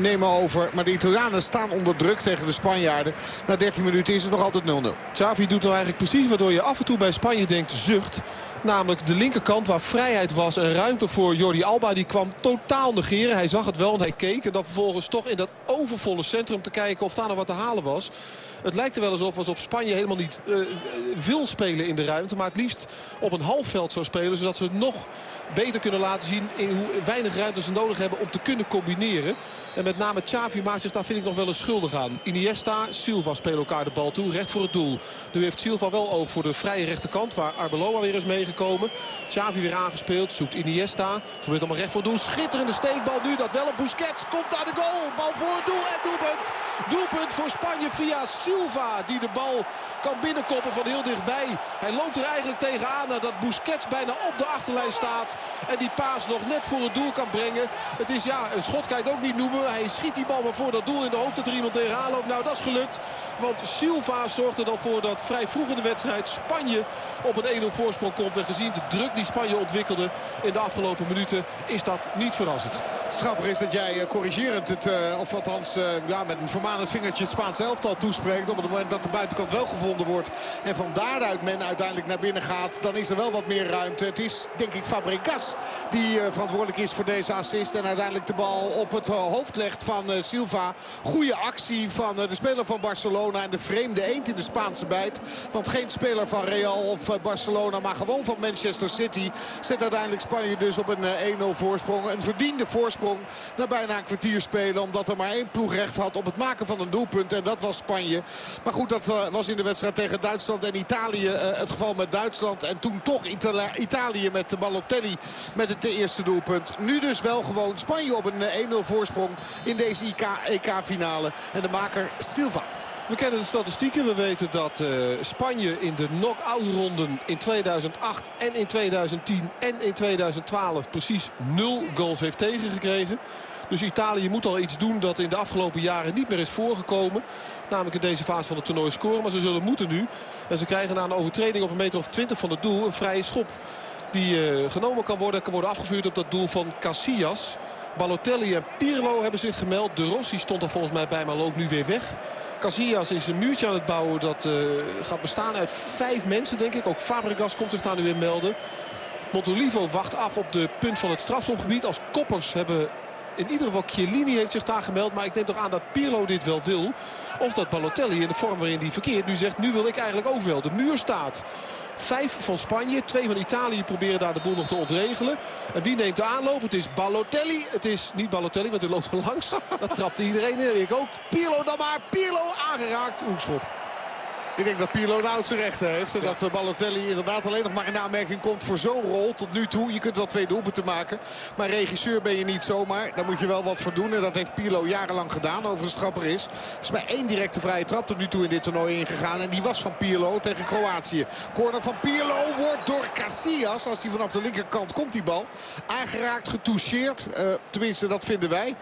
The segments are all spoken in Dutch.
nemen over. Maar de Italianen staan onder druk tegen de Spanjaarden. Na 13 minuten is het nog altijd 0-0. Xavi doet nou eigenlijk precies waardoor je af en toe bij Spanje denkt zucht. Namelijk de linkerkant waar vrijheid was en ruimte voor Jordi Alba. Die kwam totaal negeren. Hij zag het wel en hij keek. En dan vervolgens toch in dat overvolle centrum te kijken of daar nog wat te halen was. Het lijkt er wel alsof als op Spanje helemaal niet uh, wil spelen in de ruimte. Maar het liefst op een halfveld zou spelen. Zodat ze nog beter kunnen laten zien in hoe weinig ruimte ze nodig hebben om te kunnen combineren. En met name Xavi maakt zich daar vind ik nog wel eens schuldig aan. Iniesta, Silva spelen elkaar de bal toe. Recht voor het doel. Nu heeft Silva wel oog voor de vrije rechterkant. Waar Arbeloa weer is meegekomen. Xavi weer aangespeeld. Zoekt Iniesta. Gebeurt allemaal recht voor het doel. Schitterende steekbal nu. Dat wel op Busquets. Komt daar de goal. Bal voor het doel. En doelpunt. Doelpunt voor Spanje via Silva. Die de bal kan binnenkoppen van heel dichtbij. Hij loopt er eigenlijk tegenaan. Nadat Busquets bijna op de achterlijn staat. En die paas nog net voor het doel kan brengen. Het is ja, een schot kan je het ook niet noemen. Hij schiet die bal maar voor dat doel in de hoop dat er iemand tegenaan loopt. Nou, dat is gelukt. Want Silva zorgt er dan voor dat vrij vroeg in de wedstrijd Spanje op een 1-0 voorsprong komt. En gezien de druk die Spanje ontwikkelde in de afgelopen minuten is dat niet verrassend. Schappig is dat jij uh, corrigerend het, uh, of althans uh, ja, met een vermanend vingertje het Spaans elftal toespreekt. Op het moment dat de buitenkant wel gevonden wordt en van daaruit men uiteindelijk naar binnen gaat. Dan is er wel wat meer ruimte. Het is denk ik Fabregas die verantwoordelijk is voor deze assist. En uiteindelijk de bal op het hoofd van Silva. Goede actie van de speler van Barcelona. En de vreemde eend in de Spaanse bijt. Want geen speler van Real of Barcelona, maar gewoon van Manchester City. Zet uiteindelijk Spanje dus op een 1-0 voorsprong. Een verdiende voorsprong na bijna een kwartier spelen. Omdat er maar één ploeg recht had op het maken van een doelpunt. En dat was Spanje. Maar goed, dat was in de wedstrijd tegen Duitsland en Italië het geval met Duitsland. En toen toch Itali Italië met Balotelli met het eerste doelpunt. Nu dus wel gewoon Spanje op een 1-0 voorsprong in deze EK-finale. En de maker Silva. We kennen de statistieken. We weten dat uh, Spanje in de knock-out ronden in 2008 en in 2010 en in 2012 precies nul goals heeft tegengekregen. Dus Italië moet al iets doen dat in de afgelopen jaren niet meer is voorgekomen. Namelijk in deze fase van het toernooi scoren. Maar ze zullen moeten nu. En ze krijgen na een overtreding op een meter of 20 van het doel een vrije schop. Die uh, genomen kan worden. Kan worden afgevuurd op dat doel van Casillas. Balotelli en Pirlo hebben zich gemeld. De Rossi stond er volgens mij bij, maar loopt nu weer weg. Casillas is een muurtje aan het bouwen. Dat uh, gaat bestaan uit vijf mensen, denk ik. Ook Fabregas komt zich daar nu weer melden. Montolivo wacht af op de punt van het strafschopgebied. Als koppers hebben in ieder geval Chiellini heeft zich daar gemeld. Maar ik neem toch aan dat Pirlo dit wel wil. Of dat Balotelli in de vorm waarin hij verkeert nu zegt... nu wil ik eigenlijk ook wel. De muur staat. Vijf van Spanje, twee van Italië proberen daar de boel nog te ontregelen. En wie neemt de aanloop? Het is Balotelli. Het is niet Balotelli, want hij loopt er langs. Dat trapt iedereen in. En ik ook. Pirlo dan maar. Pirlo aangeraakt. Hoekschop. Ik denk dat Pirlo de oudste rechten heeft. En ja. dat Balotelli inderdaad alleen nog maar in aanmerking komt voor zo'n rol tot nu toe. Je kunt wel twee doelpunten maken. Maar regisseur ben je niet zomaar. Daar moet je wel wat voor doen. En dat heeft Pirlo jarenlang gedaan. Overigens grappig is. Er is maar één directe vrije trap tot nu toe in dit toernooi ingegaan. En die was van Pirlo tegen Kroatië. Corner van Pirlo wordt door Casillas. Als die vanaf de linkerkant komt die bal. Aangeraakt, getoucheerd. Uh, tenminste, dat vinden wij.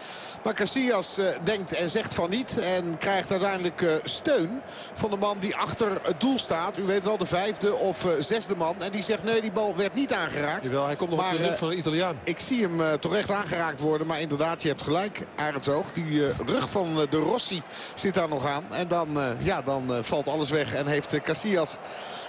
Maar Casillas uh, denkt en zegt van niet. En krijgt uiteindelijk uh, steun van de man die achter het doel staat. U weet wel, de vijfde of uh, zesde man. En die zegt nee, die bal werd niet aangeraakt. Jawel, hij komt nog maar, op de rug van een Italiaan. Ik zie hem uh, toch echt aangeraakt worden. Maar inderdaad, je hebt gelijk, Arendsoog. Die uh, rug van de Rossi zit daar nog aan. En dan, ja, dan valt alles weg. En heeft Casillas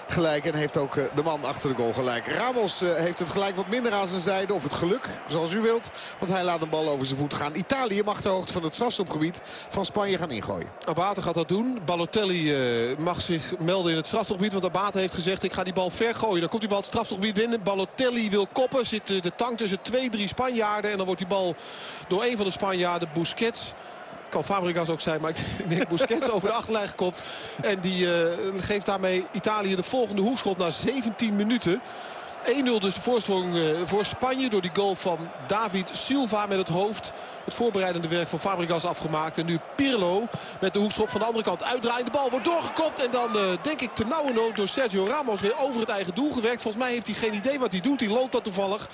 gelijk. En heeft ook de man achter de goal gelijk. Ramos heeft het gelijk wat minder aan zijn zijde. Of het geluk, zoals u wilt. Want hij laat een bal over zijn voet gaan. Italië mag de hoogte van het strafstopgebied van Spanje gaan ingooien. Abate gaat dat doen. Balotelli uh, mag zich melden in het strafstopgebied. Want Abate heeft gezegd ik ga die bal ver gooien. Dan komt die bal het strafstopgebied binnen. Balotelli wil koppen. Zit de tank tussen twee, drie Spanjaarden. En dan wordt die bal door een van de Spanjaarden, Busquets kan Fabregas ook zijn. Maar ik denk Busquets over de achterlijn gekopt. En die uh, geeft daarmee Italië de volgende hoekschop na 17 minuten. 1-0 dus de voorsprong uh, voor Spanje door die goal van David Silva met het hoofd. Het voorbereidende werk van Fabregas afgemaakt. En nu Pirlo met de hoekschop van de andere kant uitdraaien. De bal wordt doorgekopt en dan uh, denk ik te nauwe nood door Sergio Ramos weer over het eigen doel gewerkt. Volgens mij heeft hij geen idee wat hij doet. Hij loopt dat toevallig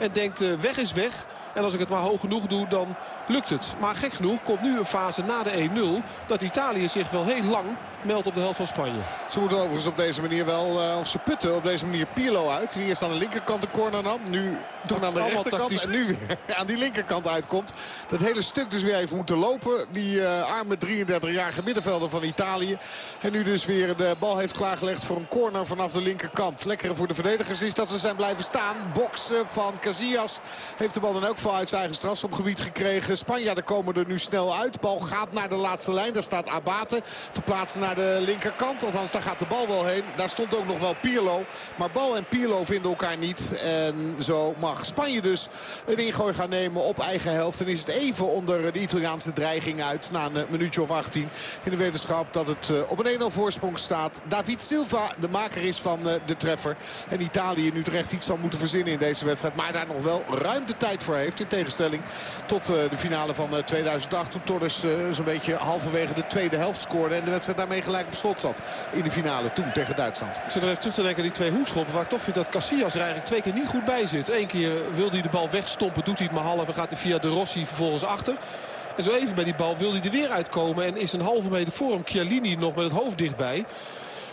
en denkt uh, weg is weg. En als ik het maar hoog genoeg doe, dan lukt het. Maar gek genoeg komt nu een fase na de 1-0 dat Italië zich wel heel lang meldt op de helft van Spanje. Ze moeten overigens op deze manier wel, uh, of ze putten op deze manier Pirlo uit. Die eerst aan de linkerkant de corner nam. Nu toen aan de rechterkant en nu weer aan die linkerkant uitkomt. Dat hele stuk dus weer even moeten lopen. Die uh, arme 33-jarige middenvelder van Italië. En nu dus weer de bal heeft klaargelegd voor een corner vanaf de linkerkant. Lekkere voor de verdedigers is dat ze zijn blijven staan. Boksen van Casillas heeft de bal dan ook veel uit zijn eigen strafschopgebied gekregen. Spanjaarden komen er nu snel uit. Bal gaat naar de laatste lijn. Daar staat Abate. Verplaatsen naar de linkerkant. Althans, daar gaat de bal wel heen. Daar stond ook nog wel Pirlo. Maar bal en Pirlo vinden elkaar niet. En zo mag Spanje dus een ingooi gaan nemen op eigen helft. En is het even onder de Italiaanse dreiging uit. Na een minuutje of 18. In de wetenschap dat het eh, op een 1-0 voorsprong staat. David Silva, de maker is van eh, de treffer. En Italië nu terecht iets zal moeten verzinnen in deze wedstrijd. Maar nog wel ruim de tijd voor heeft. In tegenstelling tot eh, de finale van 2008. Toen Torres zo'n beetje halverwege de tweede helft scoorde. En de wedstrijd daarmee gelijk op slot zat. In de finale toen tegen Duitsland. Ik zit er even terug te denken die twee hoekschoppen. Waar ik toch vind dat Casillas er eigenlijk twee keer niet goed bij zit. Eén keer wil hij de bal wegstompen. Doet hij het maar half en gaat hij via de Rossi vervolgens achter. En zo even bij die bal wil hij er weer uitkomen. En is een halve meter voor hem Chiellini nog met het hoofd dichtbij.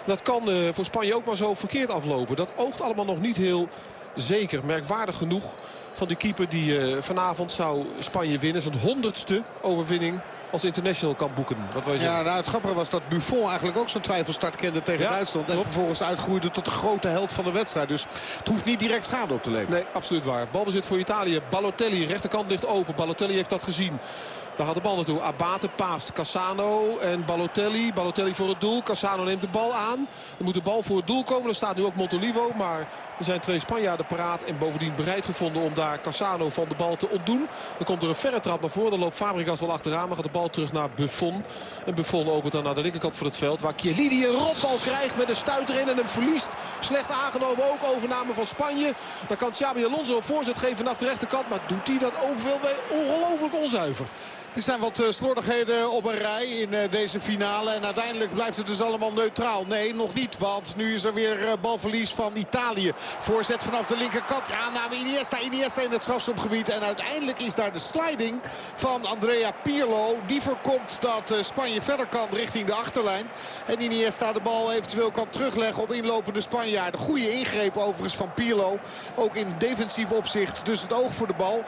Dat kan voor Spanje ook maar zo verkeerd aflopen. Dat oogt allemaal nog niet heel zeker. Merkwaardig genoeg van die keeper die uh, vanavond zou Spanje winnen. Zijn honderdste overwinning als international kan boeken. Wat wil je ja, nou, het grappige was dat Buffon eigenlijk ook zo'n twijfelstart kende tegen Duitsland. En vervolgens uitgroeide tot de grote held van de wedstrijd. Dus het hoeft niet direct schade op te leveren. Nee, absoluut waar. Balbezit voor Italië. Balotelli, rechterkant ligt open. Balotelli heeft dat gezien. Daar gaat de bal naartoe. Abate paast. Cassano en Balotelli. Balotelli voor het doel. Cassano neemt de bal aan. Er moet de bal voor het doel komen. Er staat nu ook Montolivo. Maar er zijn twee Spanjaarden paraat. En bovendien bereid gevonden om daar Cassano van de bal te ontdoen. Dan komt er een verre trap naar voren. Dan loopt Fabregas wel achteraan. Maar gaat de bal terug naar Buffon. En Buffon opent dan naar de linkerkant van het veld. Waar Chiellini een rotbal krijgt met een stuiter in en hem verliest. Slecht aangenomen ook. Overname van Spanje. Dan kan Xabi Alonso een voorzet geven vanaf de rechterkant. Maar doet hij dat ook wel ongelooflijk onzuiver. Er zijn wat eh, slordigheden op een rij in eh, deze finale. En uiteindelijk blijft het dus allemaal neutraal. Nee, nog niet. Want nu is er weer eh, balverlies van Italië. Voorzet vanaf de linkerkant. Ja, naam Iniesta. Iniesta in het strafschopgebied. En uiteindelijk is daar de sliding van Andrea Pirlo. Die voorkomt dat Spanje verder kan richting de achterlijn. En Iniesta de bal eventueel kan terugleggen op inlopende Spanjaarden. Goede ingreep overigens van Pirlo. Ook in defensief opzicht. Dus het oog voor de bal.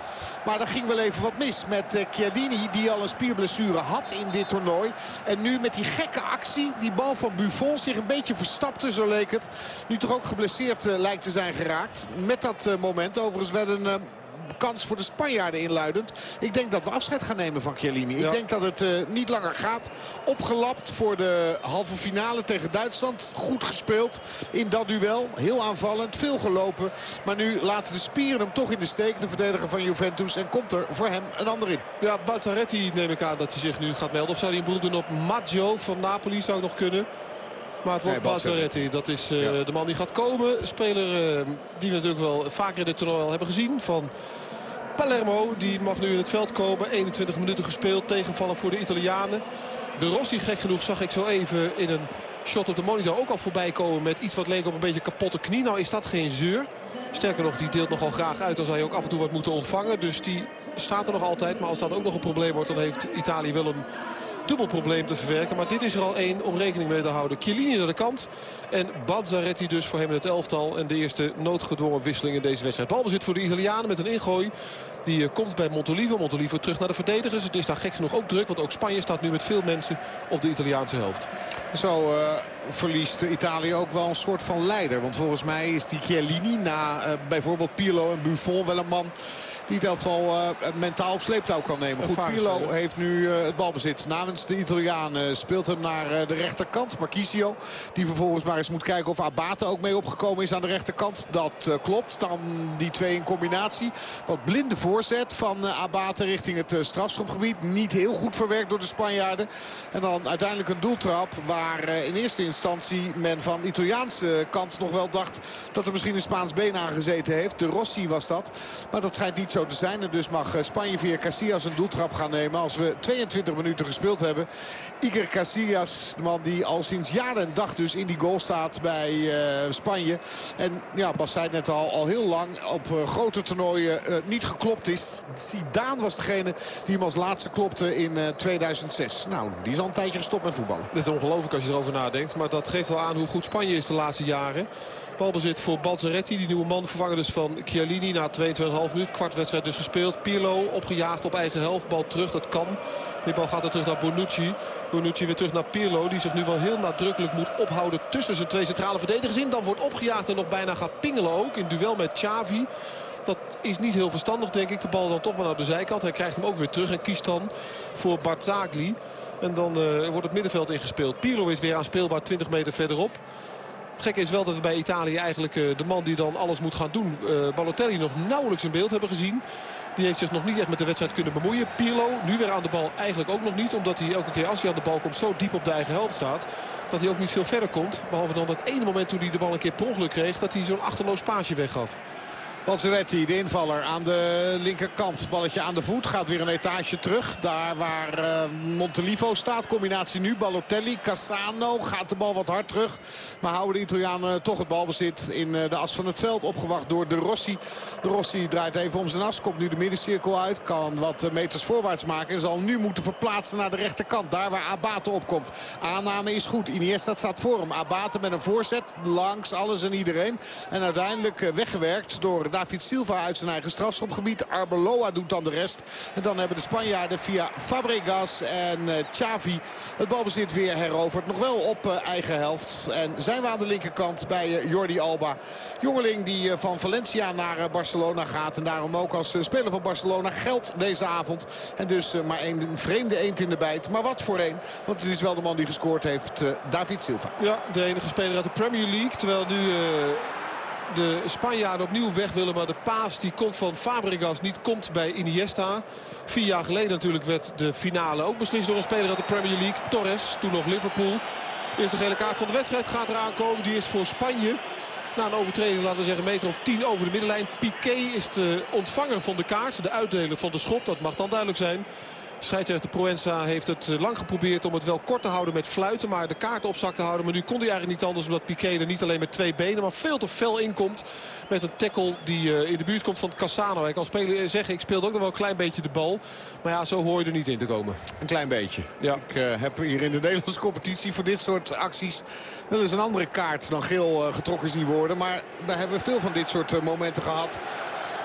Maar daar ging wel even wat mis met Chiellini die al een spierblessure had in dit toernooi. En nu met die gekke actie, die bal van Buffon zich een beetje verstapte, zo leek het. Nu toch ook geblesseerd uh, lijkt te zijn geraakt. Met dat uh, moment overigens werd een... Kans voor de Spanjaarden inluidend. Ik denk dat we afscheid gaan nemen van Chiellini. Ik denk dat het uh, niet langer gaat. Opgelapt voor de halve finale tegen Duitsland. Goed gespeeld in dat duel. Heel aanvallend, veel gelopen. Maar nu laten de spieren hem toch in de steek. De verdediger van Juventus. En komt er voor hem een ander in. Ja, Bazzaretti neem ik aan dat hij zich nu gaat melden. Of zou hij een beroep doen op Maggio van Napoli? Zou nog kunnen. Maar het wordt nee, Bazzaretti. Dat is uh, ja. de man die gaat komen. Speler uh, die we natuurlijk wel vaker in dit toernooi al hebben gezien. Van Palermo. Die mag nu in het veld komen. 21 minuten gespeeld. Tegenvallen voor de Italianen. De Rossi, gek genoeg, zag ik zo even in een shot op de monitor ook al voorbij komen. Met iets wat leek op een beetje kapotte knie. Nou is dat geen zeur. Sterker nog, die deelt nogal graag uit. Zou je ook af en toe wat moeten ontvangen. Dus die staat er nog altijd. Maar als dat ook nog een probleem wordt, dan heeft Italië wel een dubbel probleem te verwerken. Maar dit is er al één om rekening mee te houden. Chiellini naar de kant. En Bazzaretti dus voor hem in het elftal. En de eerste noodgedwongen wisseling in deze wedstrijd. Balbezit voor de Italianen met een ingooi. Die uh, komt bij Montolivo. Montolivo terug naar de verdedigers. Het is daar gek genoeg ook druk. Want ook Spanje staat nu met veel mensen op de Italiaanse helft. Zo uh, verliest Italië ook wel een soort van leider. Want volgens mij is die Chiellini na uh, bijvoorbeeld Pirlo en Buffon wel een man die het elftal uh, mentaal op sleeptouw kan nemen. Goed, Pirlo heeft nu uh, het balbezit namens de Italianen. Speelt hem naar de rechterkant. Marquisio. Die vervolgens maar eens moet kijken of Abate ook mee opgekomen is aan de rechterkant. Dat klopt. Dan die twee in combinatie. Wat blinde voorzet van Abate richting het strafschopgebied. Niet heel goed verwerkt door de Spanjaarden. En dan uiteindelijk een doeltrap waar in eerste instantie men van Italiaanse kant nog wel dacht dat er misschien een Spaans been aangezeten heeft. De Rossi was dat. Maar dat schijnt niet zo zo zijn. Dus mag Spanje via Casillas een doeltrap gaan nemen. Als we 22 minuten gespeeld hebben. Iker Casillas, de man die al sinds jaren en dag dus in die goal staat bij Spanje. En ja, Bas zei het net al, al heel lang op grote toernooien niet geklopt is. Zidane was degene die hem als laatste klopte in 2006. Nou, die is al een tijdje gestopt met voetballen. Het is ongelooflijk als je erover nadenkt. Maar dat geeft wel aan hoe goed Spanje is de laatste jaren. Balbezit voor Balzaretti, die nieuwe man. Vervangen dus van Chiellini na 22,5 minuut. Kwartwedstrijd dus gespeeld. Pirlo opgejaagd op eigen helft. Bal terug, dat kan. Die bal gaat er terug naar Bonucci. Bonucci weer terug naar Pirlo. Die zich nu wel heel nadrukkelijk moet ophouden tussen zijn twee centrale verdedigers in. Dan wordt opgejaagd en nog bijna gaat pingelen ook. In duel met Xavi. Dat is niet heel verstandig denk ik. De bal dan toch maar naar de zijkant. Hij krijgt hem ook weer terug en kiest dan voor Barzagli. En dan uh, wordt het middenveld ingespeeld. Pirlo is weer aanspeelbaar 20 meter verderop. Het gekke is wel dat we bij Italië eigenlijk uh, de man die dan alles moet gaan doen... Uh, Balotelli nog nauwelijks in beeld hebben gezien. Die heeft zich nog niet echt met de wedstrijd kunnen bemoeien. Pirlo nu weer aan de bal eigenlijk ook nog niet. Omdat hij elke keer als hij aan de bal komt zo diep op de eigen helft staat. Dat hij ook niet veel verder komt. Behalve dan dat ene moment toen hij de bal een keer per ongeluk kreeg. Dat hij zo'n achterloos paasje weggaf. Balzaretti, de invaller aan de linkerkant. Balletje aan de voet. Gaat weer een etage terug. Daar waar uh, Montelivo staat. Combinatie nu. Balotelli, Cassano. Gaat de bal wat hard terug. Maar houden de Italianen toch het balbezit in uh, de as van het veld. Opgewacht door De Rossi. De Rossi draait even om zijn as. Komt nu de middencirkel uit. Kan wat uh, meters voorwaarts maken. En zal nu moeten verplaatsen naar de rechterkant. Daar waar Abate opkomt. Aanname is goed. Iniesta staat voor hem. Abate met een voorzet. Langs alles en iedereen. En uiteindelijk weggewerkt door David Silva uit zijn eigen strafschopgebied. Arbeloa doet dan de rest. En dan hebben de Spanjaarden via Fabregas en uh, Xavi het balbezit weer heroverd. Nog wel op uh, eigen helft. En zijn we aan de linkerkant bij uh, Jordi Alba. Jongeling die van Valencia naar Barcelona gaat. En daarom ook als speler van Barcelona geldt deze avond. En dus maar een vreemde eend in de bijt. Maar wat voor een. Want het is wel de man die gescoord heeft, David Silva. Ja, de enige speler uit de Premier League. Terwijl nu de Spanjaarden opnieuw weg willen. Maar de paas die komt van Fabregas niet komt bij Iniesta. Vier jaar geleden natuurlijk werd de finale ook beslist door een speler uit de Premier League. Torres, toen nog Liverpool. Eerste gele kaart van de wedstrijd gaat eraan komen. Die is voor Spanje. Na een overtreding, laten we zeggen, meter of tien over de middenlijn. Piqué is de ontvanger van de kaart. De uitdeler van de schop, dat mag dan duidelijk zijn. Scheidsrechter Proenza heeft het eh, lang geprobeerd om het wel kort te houden met fluiten. Maar de kaart op zak te houden. Maar nu kon hij eigenlijk niet anders omdat Piqué er niet alleen met twee benen. Maar veel te fel inkomt met een tackle die eh, in de buurt komt van Cassano. Hij kan spelen, eh, zeggen ik speelde ook nog wel een klein beetje de bal. Maar ja, zo hoor je er niet in te komen. Een klein beetje. Ja. Ik uh, heb hier in de Nederlandse competitie voor dit soort acties wel eens een andere kaart dan geel uh, getrokken zien worden. Maar daar hebben we veel van dit soort uh, momenten gehad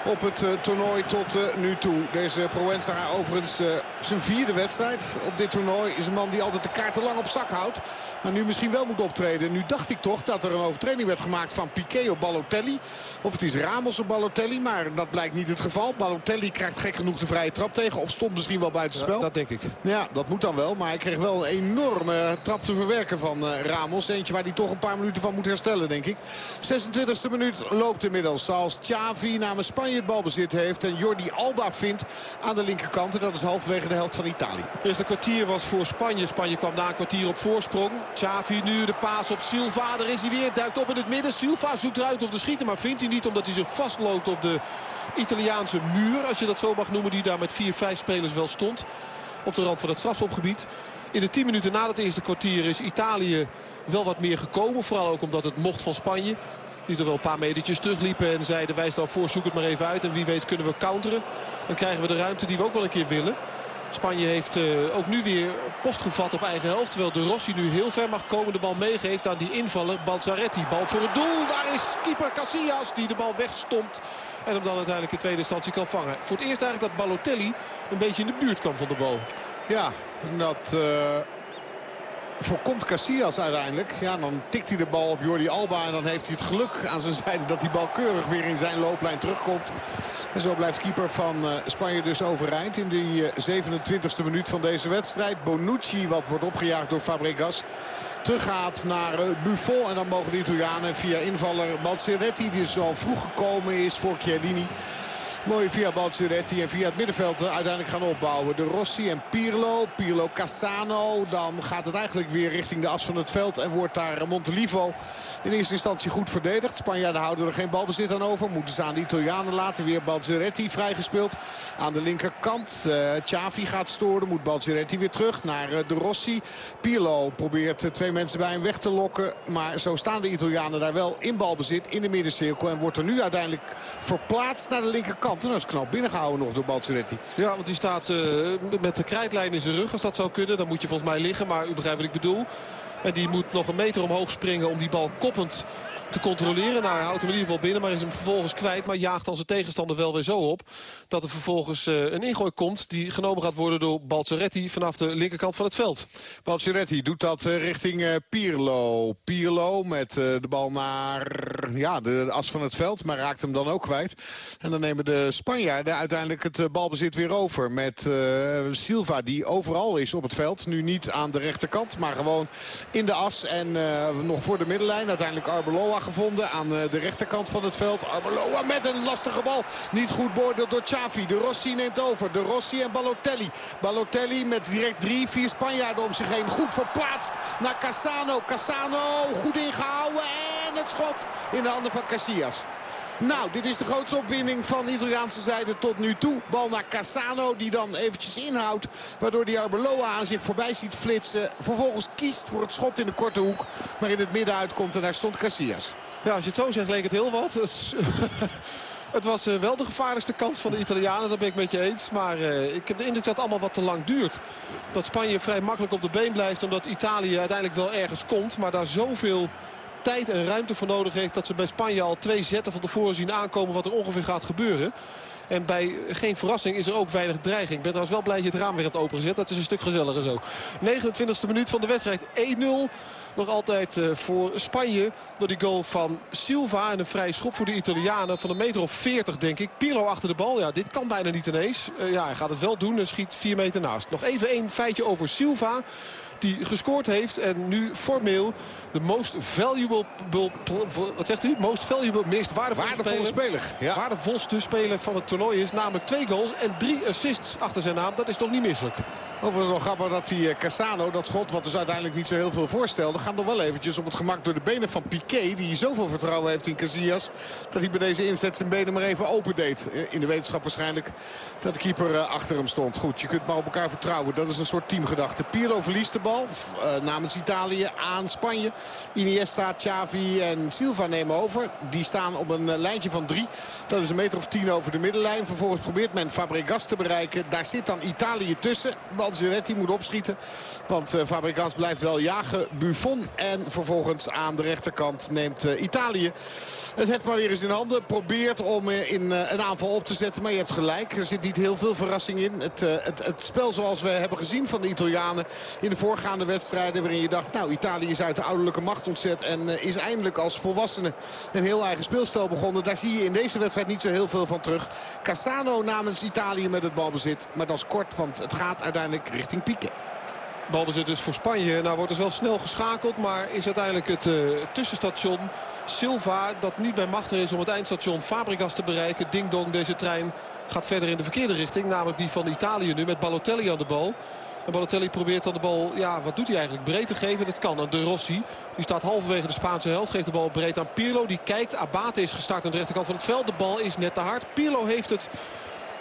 op het uh, toernooi tot uh, nu toe. Deze Proenza overigens uh, zijn vierde wedstrijd op dit toernooi. Is een man die altijd de kaarten lang op zak houdt. Maar nu misschien wel moet optreden. Nu dacht ik toch dat er een overtreding werd gemaakt van Piqué op Balotelli. Of het is Ramos op Balotelli. Maar dat blijkt niet het geval. Balotelli krijgt gek genoeg de vrije trap tegen. Of stond misschien wel buitenspel. Ja, dat denk ik. Ja, dat moet dan wel. Maar hij kreeg wel een enorme trap te verwerken van Ramos. Eentje waar hij toch een paar minuten van moet herstellen, denk ik. 26e minuut loopt inmiddels. Als Xavi namens Spanje het balbezit heeft. En Jordi Alba vindt aan de linkerkant. En dat is halverwege de helft van Italië. Het eerste kwartier was voor Spanje. Spanje kwam na een kwartier op voorsprong. Xavi nu de paas op Silva. Daar is hij weer. Duikt op in het midden. Silva zoekt eruit om te schieten. Maar vindt hij niet omdat hij zich vastloopt op de Italiaanse muur. Als je dat zo mag noemen. Die daar met 4-5 spelers wel stond. Op de rand van het strafschopgebied. In de 10 minuten na het eerste kwartier is Italië wel wat meer gekomen. Vooral ook omdat het mocht van Spanje. Die er wel een paar metertjes terugliepen en zeiden wij staan voor, zoek het maar even uit. En wie weet kunnen we counteren. Dan krijgen we de ruimte die we ook wel een keer willen. Spanje heeft uh, ook nu weer post gevat op eigen helft. Terwijl de Rossi nu heel ver mag komen. De bal meegeeft aan die invaller Balzaretti. Bal voor het doel. Daar is keeper Casillas die de bal wegstomt. En hem dan uiteindelijk in tweede instantie kan vangen. Voor het eerst eigenlijk dat Balotelli een beetje in de buurt kwam van de bal. Ja, dat... Uh voorkomt Casillas uiteindelijk. Ja, dan tikt hij de bal op Jordi Alba. En dan heeft hij het geluk aan zijn zijde dat die bal keurig weer in zijn looplijn terugkomt. En zo blijft keeper van uh, Spanje dus overeind in die uh, 27e minuut van deze wedstrijd. Bonucci, wat wordt opgejaagd door Fabregas. Teruggaat naar uh, Buffon. En dan mogen de Italianen via invaller Balceretti, die dus al vroeg gekomen is voor Chiellini Mooi via Balceretti en via het middenveld uiteindelijk gaan opbouwen. De Rossi en Pirlo. Pirlo Cassano. Dan gaat het eigenlijk weer richting de as van het veld. En wordt daar Montelivo in eerste instantie goed verdedigd. Spanjaarden houden er geen balbezit aan over. Moeten ze aan de Italianen laten. Weer Balceretti vrijgespeeld aan de linkerkant. Uh, Xavi gaat storen. Moet Balceretti weer terug naar uh, de Rossi. Pirlo probeert twee mensen bij hem weg te lokken. Maar zo staan de Italianen daar wel in balbezit in de middencirkel. En wordt er nu uiteindelijk verplaatst naar de linkerkant. Dat is knap binnengehouden nog door Balceretti. Ja, want die staat met de krijtlijn in zijn rug. Als dat zou kunnen, dan moet je volgens mij liggen. Maar u begrijpt wat ik bedoel. En die moet nog een meter omhoog springen om die bal koppend te controleren. Nou, hij houdt hem in ieder geval binnen, maar is hem vervolgens kwijt. Maar jaagt dan zijn tegenstander wel weer zo op. Dat er vervolgens uh, een ingooi komt die genomen gaat worden door Balceretti vanaf de linkerkant van het veld. Balceretti doet dat uh, richting uh, Pirlo. Pirlo met de bal naar ja, de as van het veld, maar raakt hem dan ook kwijt. En dan nemen de Spanjaarden uiteindelijk het balbezit weer over. Met Silva die overal is op het veld. Nu niet aan de rechterkant, maar gewoon in de as. En nog voor de middenlijn uiteindelijk Arbeloa gevonden aan eh, de rechterkant van het veld. Arbeloa met een lastige bal. Niet goed beoordeeld door Xavi. De Rossi neemt over. De Rossi en Balotelli. Balotelli met direct drie, vier Spanjaarden om zich heen. Goed verplaatst naar Cassano. Cassano goed ingehouden. En het schot in de handen van Casillas. Nou, dit is de grootste opwinning van de Italiaanse zijde tot nu toe. Bal naar Cassano die dan eventjes inhoudt. Waardoor die Arbeloa aan zich voorbij ziet flitsen. Vervolgens kiest voor het schot in de korte hoek. Maar in het midden uitkomt en daar stond Casillas. Ja, als je het zo zegt leek het heel wat. Het was eh, wel de gevaarlijkste kans van de Italianen, dat ben ik met je eens. Maar uh, ik heb de indruk dat het allemaal wat te lang duurt. Dat Spanje vrij makkelijk op de been blijft. Omdat Italië uiteindelijk wel ergens komt. Maar daar zoveel tijd en ruimte voor nodig heeft... dat ze bij Spanje al twee zetten van tevoren zien aankomen wat er ongeveer gaat gebeuren. En bij geen verrassing is er ook weinig dreiging. Ik ben trouwens wel blij dat je het raam weer hebt opengezet. Dat is een stuk gezelliger zo. 29e minuut van de wedstrijd. 1-0. Nog altijd eh, voor Spanje door die goal van Silva. En een vrije schop voor de Italianen van een meter of 40 denk ik. Pirlo achter de bal. Ja, dit kan bijna niet ineens. Uh, ja, hij gaat het wel doen en schiet 4 meter naast. Nog even één feitje over Silva die gescoord heeft. En nu formeel de most valuable... Wat zegt u? Most valuable, meest waardevolle, waardevolle speler. speler ja. Waardevolste speler van het toernooi is. Namelijk twee goals en drie assists achter zijn naam. Dat is toch niet misselijk. Overigens wel grappig dat die eh, Cassano, dat schot wat dus uiteindelijk niet zo heel veel voorstelde... gaat nog wel eventjes op het gemak door de benen van Piqué... die zoveel vertrouwen heeft in Casillas... dat hij bij deze inzet zijn benen maar even open deed. Eh, in de wetenschap waarschijnlijk dat de keeper eh, achter hem stond. Goed, je kunt maar op elkaar vertrouwen. Dat is een soort teamgedachte. Pirlo verliest de bal namens Italië aan Spanje. Iniesta, Xavi en Silva nemen over. Die staan op een lijntje van drie. Dat is een meter of tien over de middenlijn. Vervolgens probeert men Fabregas te bereiken. Daar zit dan Italië tussen. Balzeretti moet opschieten. Want uh, Fabregas blijft wel jagen. Buffon. En vervolgens aan de rechterkant neemt uh, Italië het heft maar weer eens in handen. Probeert om uh, in een aanval op te zetten. Maar je hebt gelijk. Er zit niet heel veel verrassing in. Het, het, het spel zoals we hebben gezien van de Italianen in de voorgaande wedstrijden. Waarin je dacht, nou Italië is uit de ouderlijke macht ontzet. En is eindelijk als volwassene een heel eigen speelstijl begonnen. Daar zie je in deze wedstrijd niet zo heel veel van terug. Cassano namens Italië met het balbezit. Maar dat is kort, want het gaat uiteindelijk richting Piqué. Balbezit dus voor Spanje. Nou wordt er wel snel geschakeld. Maar is uiteindelijk het uh, tussenstation Silva dat niet bij macht is om het eindstation Fabregas te bereiken. Ding dong deze trein gaat verder in de verkeerde richting. Namelijk die van Italië nu met Balotelli aan de bal. En Balotelli probeert dan de bal, ja wat doet hij eigenlijk, breed te geven. Dat kan aan De Rossi. Die staat halverwege de Spaanse helft. Geeft de bal breed aan Pirlo. Die kijkt. Abate is gestart aan de rechterkant van het veld. De bal is net te hard. Pirlo heeft het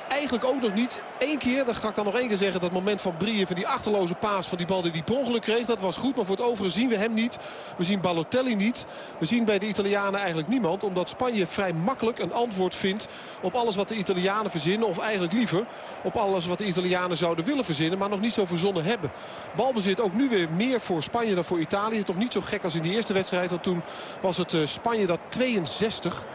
eigenlijk ook nog niet. Eén keer, dat ga ik dan nog één keer zeggen. Dat moment van Brieën van die achterloze paas van die bal die per ongeluk kreeg. Dat was goed, maar voor het overige zien we hem niet. We zien Balotelli niet. We zien bij de Italianen eigenlijk niemand. Omdat Spanje vrij makkelijk een antwoord vindt op alles wat de Italianen verzinnen. Of eigenlijk liever op alles wat de Italianen zouden willen verzinnen. Maar nog niet zo verzonnen hebben. Balbezit ook nu weer meer voor Spanje dan voor Italië. Toch niet zo gek als in die eerste wedstrijd. Want toen was het eh, Spanje dat 62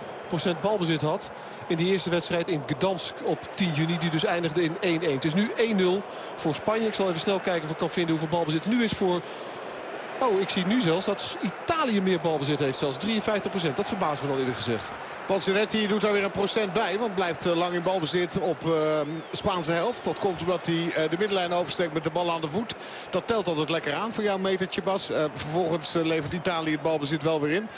balbezit had. In die eerste wedstrijd in Gdansk op 10 juni. Die dus eindigde in 1-1. Het is nu 1-0 voor Spanje. Ik zal even snel kijken of ik kan vinden hoeveel balbezit nu is voor... Oh, ik zie nu zelfs dat Italië meer balbezit heeft. Zelfs 53% Dat verbaast me al eerder gezegd. Panzeretti doet daar weer een procent bij. Want blijft eh, lang in balbezit op uh, Spaanse helft. Dat komt omdat hij uh, de middenlijn oversteekt met de bal aan de voet. Dat telt altijd lekker aan voor jouw metertje Bas. vervolgens levert Italië het balbezit wel weer in.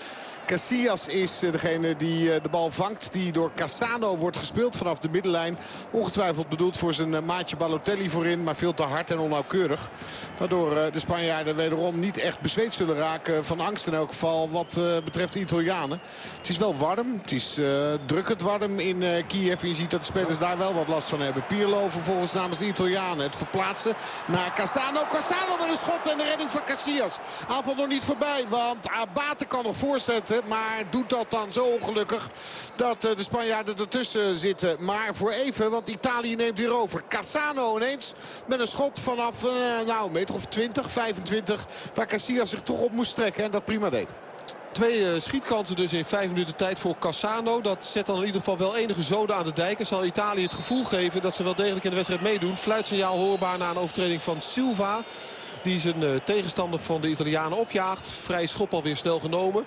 Casillas is degene die de bal vangt. Die door Cassano wordt gespeeld vanaf de middenlijn. Ongetwijfeld bedoeld voor zijn maatje Balotelli voorin. Maar veel te hard en onnauwkeurig. Waardoor de Spanjaarden wederom niet echt bezweet zullen raken. Van angst in elk geval wat betreft de Italianen. Het is wel warm. Het is drukkend warm in Kiev. je ziet dat de spelers daar wel wat last van hebben. Pirlo vervolgens namens de Italianen. Het verplaatsen naar Cassano. Cassano met een schot en de redding van Casillas. Aanval nog niet voorbij, want Abate kan nog voorzetten. Maar doet dat dan zo ongelukkig dat eh, de Spanjaarden ertussen zitten. Maar voor even, want Italië neemt weer over. Cassano ineens met een schot vanaf uh, nou, een meter of 20, 25. Waar Casillas zich toch op moest trekken en dat prima deed. Twee uh, schietkansen dus in vijf minuten tijd voor Cassano. Dat zet dan in ieder geval wel enige zoden aan de dijk. En zal Italië het gevoel geven dat ze wel degelijk in de wedstrijd meedoen. Fluitsignaal hoorbaar na een overtreding van Silva. Die zijn tegenstander van de Italianen opjaagt. Vrij schop alweer snel genomen.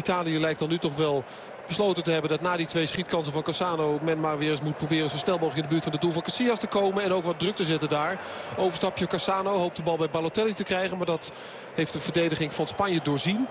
Italië lijkt dan nu toch wel besloten te hebben dat na die twee schietkansen van Cassano... men maar weer eens moet proberen zo snel mogelijk in de buurt van de doel van Casillas te komen. En ook wat druk te zetten daar. Overstapje Cassano hoopt de bal bij Balotelli te krijgen. Maar dat heeft de verdediging van Spanje doorzien.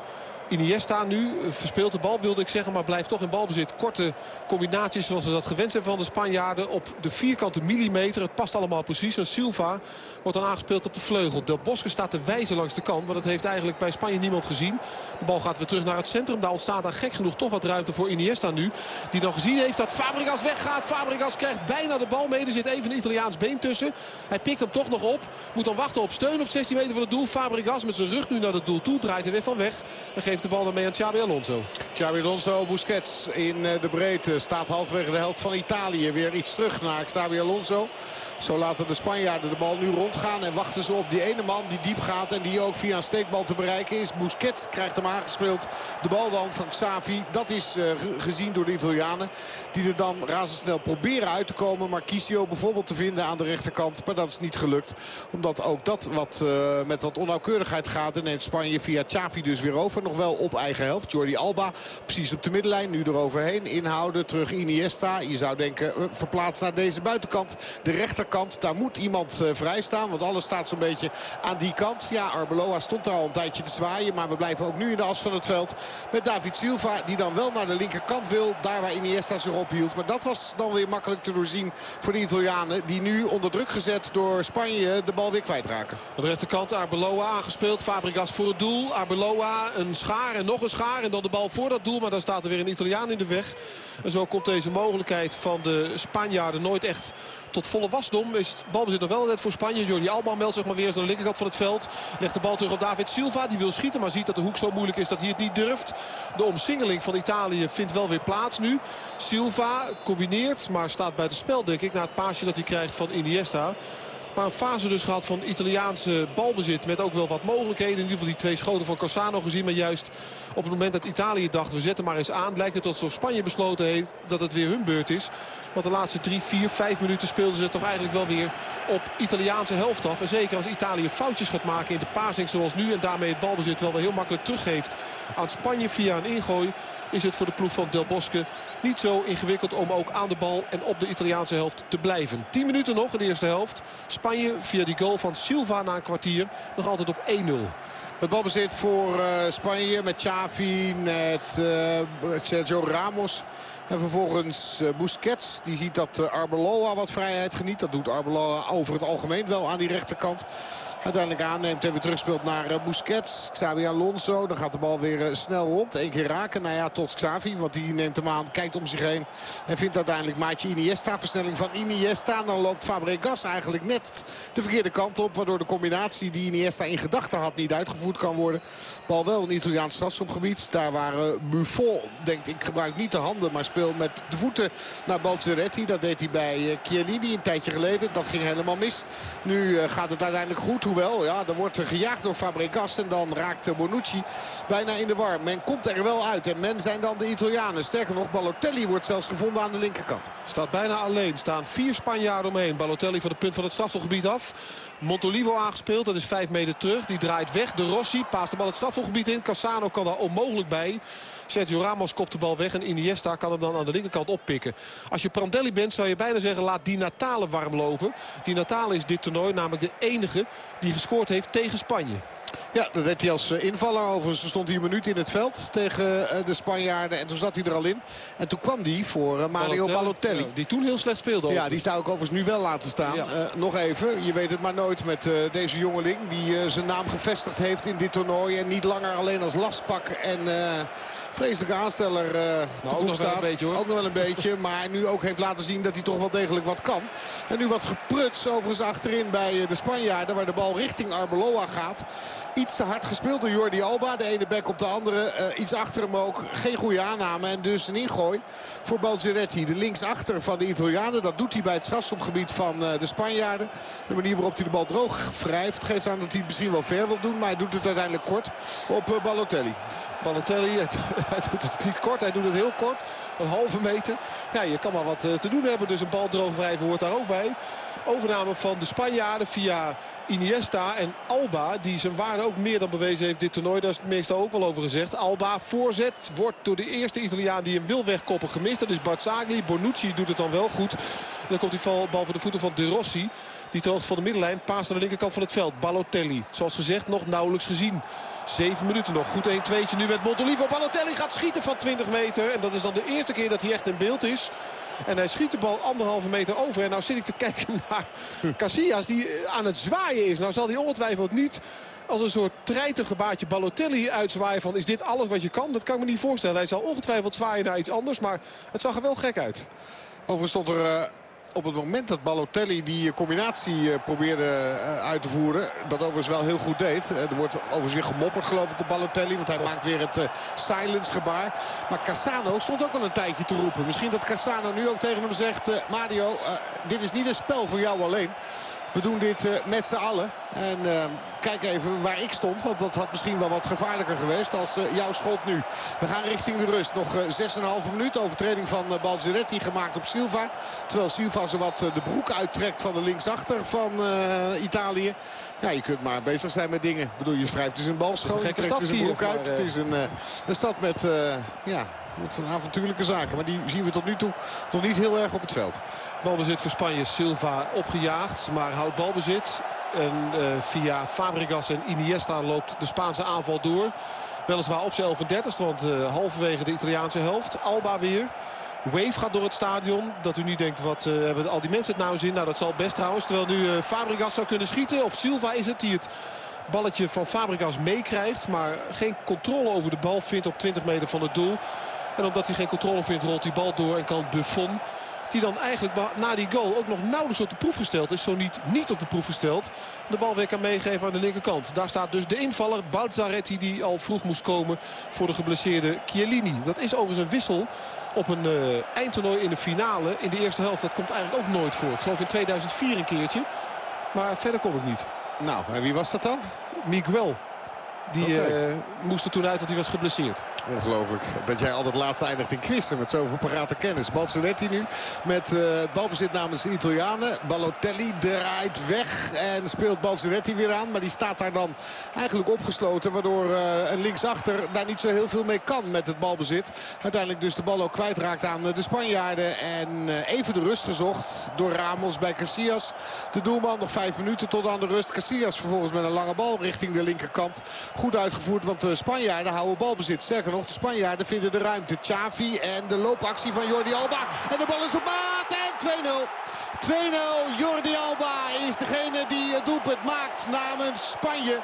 Iniesta nu verspeelt de bal wilde ik zeggen. Maar blijft toch in balbezit. Korte combinaties zoals we dat gewend zijn van de Spanjaarden. Op de vierkante millimeter. Het past allemaal precies. En Silva wordt dan aangespeeld op de vleugel. Del Bosque staat te wijzen langs de kant. Maar dat heeft eigenlijk bij Spanje niemand gezien. De bal gaat weer terug naar het centrum. Daar ontstaat daar gek genoeg toch wat ruimte voor Iniesta nu. Die dan gezien heeft dat Fabregas weggaat. Fabregas krijgt bijna de bal mee. Er zit even een Italiaans been tussen. Hij pikt hem toch nog op. Moet dan wachten op steun op 16 meter van het doel. Fabregas met zijn rug nu naar het doel toe. Draait er weer van weg. En geeft de bal dan mee aan Xabi Alonso. Xabi Alonso, Busquets in eh, de breedte. Staat halverwege de helft van Italië. Weer iets terug naar Xabi Alonso. Zo laten de Spanjaarden de bal nu rondgaan. En wachten ze op die ene man die diep gaat. En die ook via een steekbal te bereiken is. Busquets krijgt hem aangespeeld. De bal dan van Xavi. Dat is uh, gezien door de Italianen. Die er dan razendsnel proberen uit te komen. Marquisio bijvoorbeeld te vinden aan de rechterkant. Maar dat is niet gelukt. Omdat ook dat wat, uh, met wat onnauwkeurigheid gaat. En neemt Spanje via Xavi dus weer over. Nog wel op eigen helft. Jordi Alba precies op de middenlijn. Nu eroverheen. Inhouden. Terug Iniesta. Je zou denken uh, verplaatst naar deze buitenkant. De rechterkant rechterkant. Daar moet iemand uh, vrij staan. Want alles staat zo'n beetje aan die kant. Ja, Arbeloa stond daar al een tijdje te zwaaien. Maar we blijven ook nu in de as van het veld. Met David Silva. Die dan wel naar de linkerkant wil. Daar waar Iniesta zich ophield. Maar dat was dan weer makkelijk te doorzien voor de Italianen. Die nu onder druk gezet door Spanje de bal weer kwijtraken. Aan de rechterkant Arbeloa aangespeeld. Fabregas voor het doel. Arbeloa een schaar en nog een schaar. En dan de bal voor dat doel. Maar dan staat er weer een Italiaan in de weg. En zo komt deze mogelijkheid van de Spanjaarden nooit echt tot volle wasdom. Is het balbezit nog wel net voor Spanje. Jordi Alba meldt zich maar weer aan de linkerkant van het veld. Legt de bal terug op David Silva. Die wil schieten, maar ziet dat de hoek zo moeilijk is dat hij het niet durft. De omsingeling van Italië vindt wel weer plaats nu. Silva combineert, maar staat het spel denk ik. Na het paasje dat hij krijgt van Iniesta. Maar een fase dus gehad van Italiaanse balbezit. Met ook wel wat mogelijkheden. In ieder geval die twee schoten van Corsano gezien. Maar juist op het moment dat Italië dacht we zetten maar eens aan. Lijkt het alsof Spanje besloten heeft dat het weer hun beurt is. Want de laatste drie, vier, vijf minuten speelden ze toch eigenlijk wel weer op Italiaanse helft af. En zeker als Italië foutjes gaat maken in de passing zoals nu. En daarmee het balbezit wel weer heel makkelijk teruggeeft aan Spanje via een ingooi. Is het voor de ploeg van Del Bosque niet zo ingewikkeld om ook aan de bal en op de Italiaanse helft te blijven. 10 minuten nog in de eerste helft. Spanje via die goal van Silva na een kwartier nog altijd op 1-0. Het balbezit voor uh, Spanje met Xavi, met uh, Sergio Ramos. En vervolgens uh, Busquets. Die ziet dat Arbeloa wat vrijheid geniet. Dat doet Arbeloa over het algemeen wel aan die rechterkant uiteindelijk aanneemt en weer terugspeelt naar eh, Busquets. Xabi Alonso, dan gaat de bal weer eh, snel rond. Eén keer raken, nou ja, tot Xavi. Want die neemt hem aan, kijkt om zich heen. En vindt uiteindelijk maatje Iniesta. Versnelling van Iniesta. Dan loopt Fabregas eigenlijk net de verkeerde kant op. Waardoor de combinatie die Iniesta in gedachten had niet uitgevoerd kan worden. Bal wel een Italiaans strafschopgebied. Daar waren Buffon, denkt ik gebruik niet de handen. Maar speel met de voeten naar Balzeretti. Dat deed hij bij eh, Chiellini een tijdje geleden. Dat ging helemaal mis. Nu gaat het uiteindelijk goed. Hoewel, ja, er wordt gejaagd door Fabregas. En dan raakt Bonucci bijna in de war. Men komt er wel uit. En men zijn dan de Italianen. Sterker nog, Balotelli wordt zelfs gevonden aan de linkerkant. Staat bijna alleen. Staan vier Spanjaarden omheen. Balotelli van de punt van het strafselgebied af. Montolivo aangespeeld. Dat is vijf meter terug. Die draait weg. De Rossi paast de bal het strafselgebied in. Cassano kan daar onmogelijk bij. Sergio Ramos kopt de bal weg en Iniesta kan hem dan aan de linkerkant oppikken. Als je Prandelli bent zou je bijna zeggen laat Di Natale warm lopen. Di Natale is dit toernooi namelijk de enige die gescoord heeft tegen Spanje. Ja, dat deed hij als invaller. Overigens stond hij een minuut in het veld tegen de Spanjaarden. En toen zat hij er al in. En toen kwam hij voor Mario Balotelli. die toen heel slecht speelde. Ja, die zou ik overigens nu wel laten staan. nog even, je weet het maar nooit met deze jongeling. Die zijn naam gevestigd heeft in dit toernooi. En niet langer alleen als lastpak en vreselijke aansteller uh, nou, ook nog wel een beetje hoor. Ook nog wel een beetje. Maar nu ook heeft laten zien dat hij toch wel degelijk wat kan. En nu wat gepruts overigens achterin bij eh, de Spanjaarden. Waar de bal richting Arbeloa gaat. Iets te hard gespeeld door Jordi Alba. De ene bek op de andere. Uh, iets achter hem ook. Geen goede aanname. En dus een ingooi voor Balzeretti. De linksachter van de Italianen. Dat doet hij bij het strafschopgebied van uh, de Spanjaarden. De manier waarop hij de bal droog wrijft. Geeft aan dat hij het misschien wel ver wil doen. Maar hij doet het uiteindelijk kort op Balotelli. Balotelli, hij doet het niet kort, hij doet het heel kort. Een halve meter. Ja, je kan maar wat te doen hebben, dus een bal droog wrijven hoort daar ook bij. Overname van de Spanjaarden via Iniesta en Alba. Die zijn waarde ook meer dan bewezen heeft dit toernooi. Daar is het meestal ook wel over gezegd. Alba voorzet wordt door de eerste Italiaan die hem wil wegkoppen gemist. Dat is Barzagli. Bonucci doet het dan wel goed. dan komt die bal voor de voeten van De Rossi. Die ter van de middenlijn paast aan de linkerkant van het veld. Balotelli. Zoals gezegd nog nauwelijks gezien. Zeven minuten nog. Goed 1-2'tje nu met Montolivo. Balotelli gaat schieten van 20 meter. En dat is dan de eerste keer dat hij echt in beeld is. En hij schiet de bal anderhalve meter over. En nou zit ik te kijken naar Casillas die aan het zwaaien is. Nou zal hij ongetwijfeld niet als een soort treitergebaatje Balotelli uitzwaaien van is dit alles wat je kan? Dat kan ik me niet voorstellen. Hij zal ongetwijfeld zwaaien naar iets anders. Maar het zag er wel gek uit. Overigens stond er... Op het moment dat Balotelli die combinatie eh, probeerde eh, uit te voeren. Dat overigens wel heel goed deed. Er wordt overigens weer gemopperd geloof ik op Balotelli. Want hij maakt weer het silence gebaar. Maar Cassano stond ook al een tijdje te roepen. Misschien dat Cassano nu ook tegen hem zegt. Mario, dit is niet een spel voor jou alleen. We doen dit met z'n allen. En uh, kijk even waar ik stond. Want dat had misschien wel wat gevaarlijker geweest als uh, jouw schot nu. We gaan richting de rust. Nog 6,5 minuut. Overtreding van uh, Balzeretti gemaakt op Silva. Terwijl Silva zowat de broek uittrekt van de linksachter van Italië. Ja, je kunt maar bezig zijn met dingen. Ik bedoel, je wrijft dus een bal schoon. Je trekt dus een broek uit. Het is een, een stad met ja, zijn avontuurlijke zaken. Maar die zien we tot nu toe nog niet heel erg op het veld. Balbezit voor Spanje. Silva opgejaagd. Maar houdt balbezit. En uh, via Fabregas en Iniesta loopt de Spaanse aanval door. Weliswaar op zijn 11 Want uh, halverwege de Italiaanse helft. Alba weer. Wave gaat door het stadion. Dat u niet denkt, wat uh, hebben al die mensen het nou zin? Nou, dat zal best trouwens. Terwijl nu uh, Fabregas zou kunnen schieten. Of Silva is het die het balletje van Fabregas meekrijgt. Maar geen controle over de bal vindt op 20 meter van het doel. En omdat hij geen controle vindt, rolt die bal door en kan Buffon... Die dan eigenlijk na die goal ook nog nauwelijks op de proef gesteld is. Zo niet, niet op de proef gesteld. De bal weer kan meegeven aan de linkerkant. Daar staat dus de invaller Balzaretti die al vroeg moest komen voor de geblesseerde Chiellini. Dat is overigens een wissel op een uh, eindtoernooi in de finale in de eerste helft. Dat komt eigenlijk ook nooit voor. Ik geloof in 2004 een keertje. Maar verder kom ik niet. Nou, en wie was dat dan? Miguel. Die okay. uh, moest er toen uit dat hij was geblesseerd. Ongelooflijk dat jij altijd laatst eindigt in quizzen met zoveel parate kennis. Balzaretti nu met uh, het balbezit namens de Italianen. Balotelli draait weg en speelt Balzaretti weer aan. Maar die staat daar dan eigenlijk opgesloten. Waardoor uh, een linksachter daar niet zo heel veel mee kan met het balbezit. Uiteindelijk dus de bal ook kwijtraakt aan de Spanjaarden. En even de rust gezocht door Ramos bij Casillas. De doelman nog vijf minuten tot aan de rust. Casillas vervolgens met een lange bal richting de linkerkant. Goed uitgevoerd, want de Spanjaarden houden balbezit. Sterker nog, de Spanjaarden vinden de ruimte. Xavi en de loopactie van Jordi Alba. En de bal is op maat en 2-0. 2-0. Jordi Alba is degene die het doelpunt maakt namens Spanje.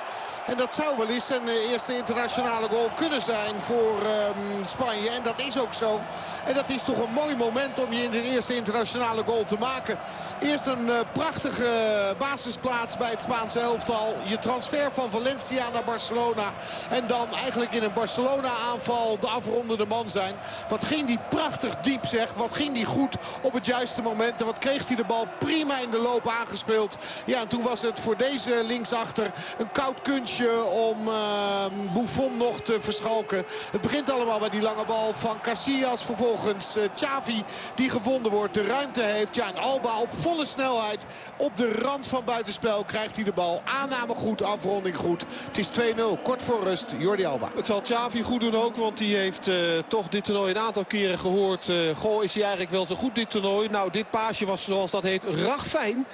En dat zou wel eens een eh, eerste internationale goal kunnen zijn voor um, Spanje. En dat is ook zo. En dat is toch een mooi moment om je eerste internationale goal te maken. Eerst een uh, prachtige basisplaats bij het Spaanse elftal. Je transfer van Valencia naar Barcelona. En dan eigenlijk in een Barcelona aanval de afrondende man zijn. Wat ging die prachtig diep zeg. Wat ging die goed op het juiste moment. En wat kreeg hij de bal prima in de loop aangespeeld. Ja, en toen was het voor deze linksachter een koud kunstje om uh, Buffon nog te verschalken. Het begint allemaal bij die lange bal van Casillas. Vervolgens uh, Xavi die gevonden wordt. De ruimte heeft. Ja, en Alba op volle snelheid. Op de rand van buitenspel krijgt hij de bal. Aanname goed, afronding goed. Het is 2-0. Kort voor rust. Jordi Alba. Het zal Xavi goed doen ook. Want die heeft uh, toch dit toernooi een aantal keren gehoord. goh, is hij eigenlijk wel zo goed dit toernooi? Nou, dit paasje was zoals dat heet ragfijn.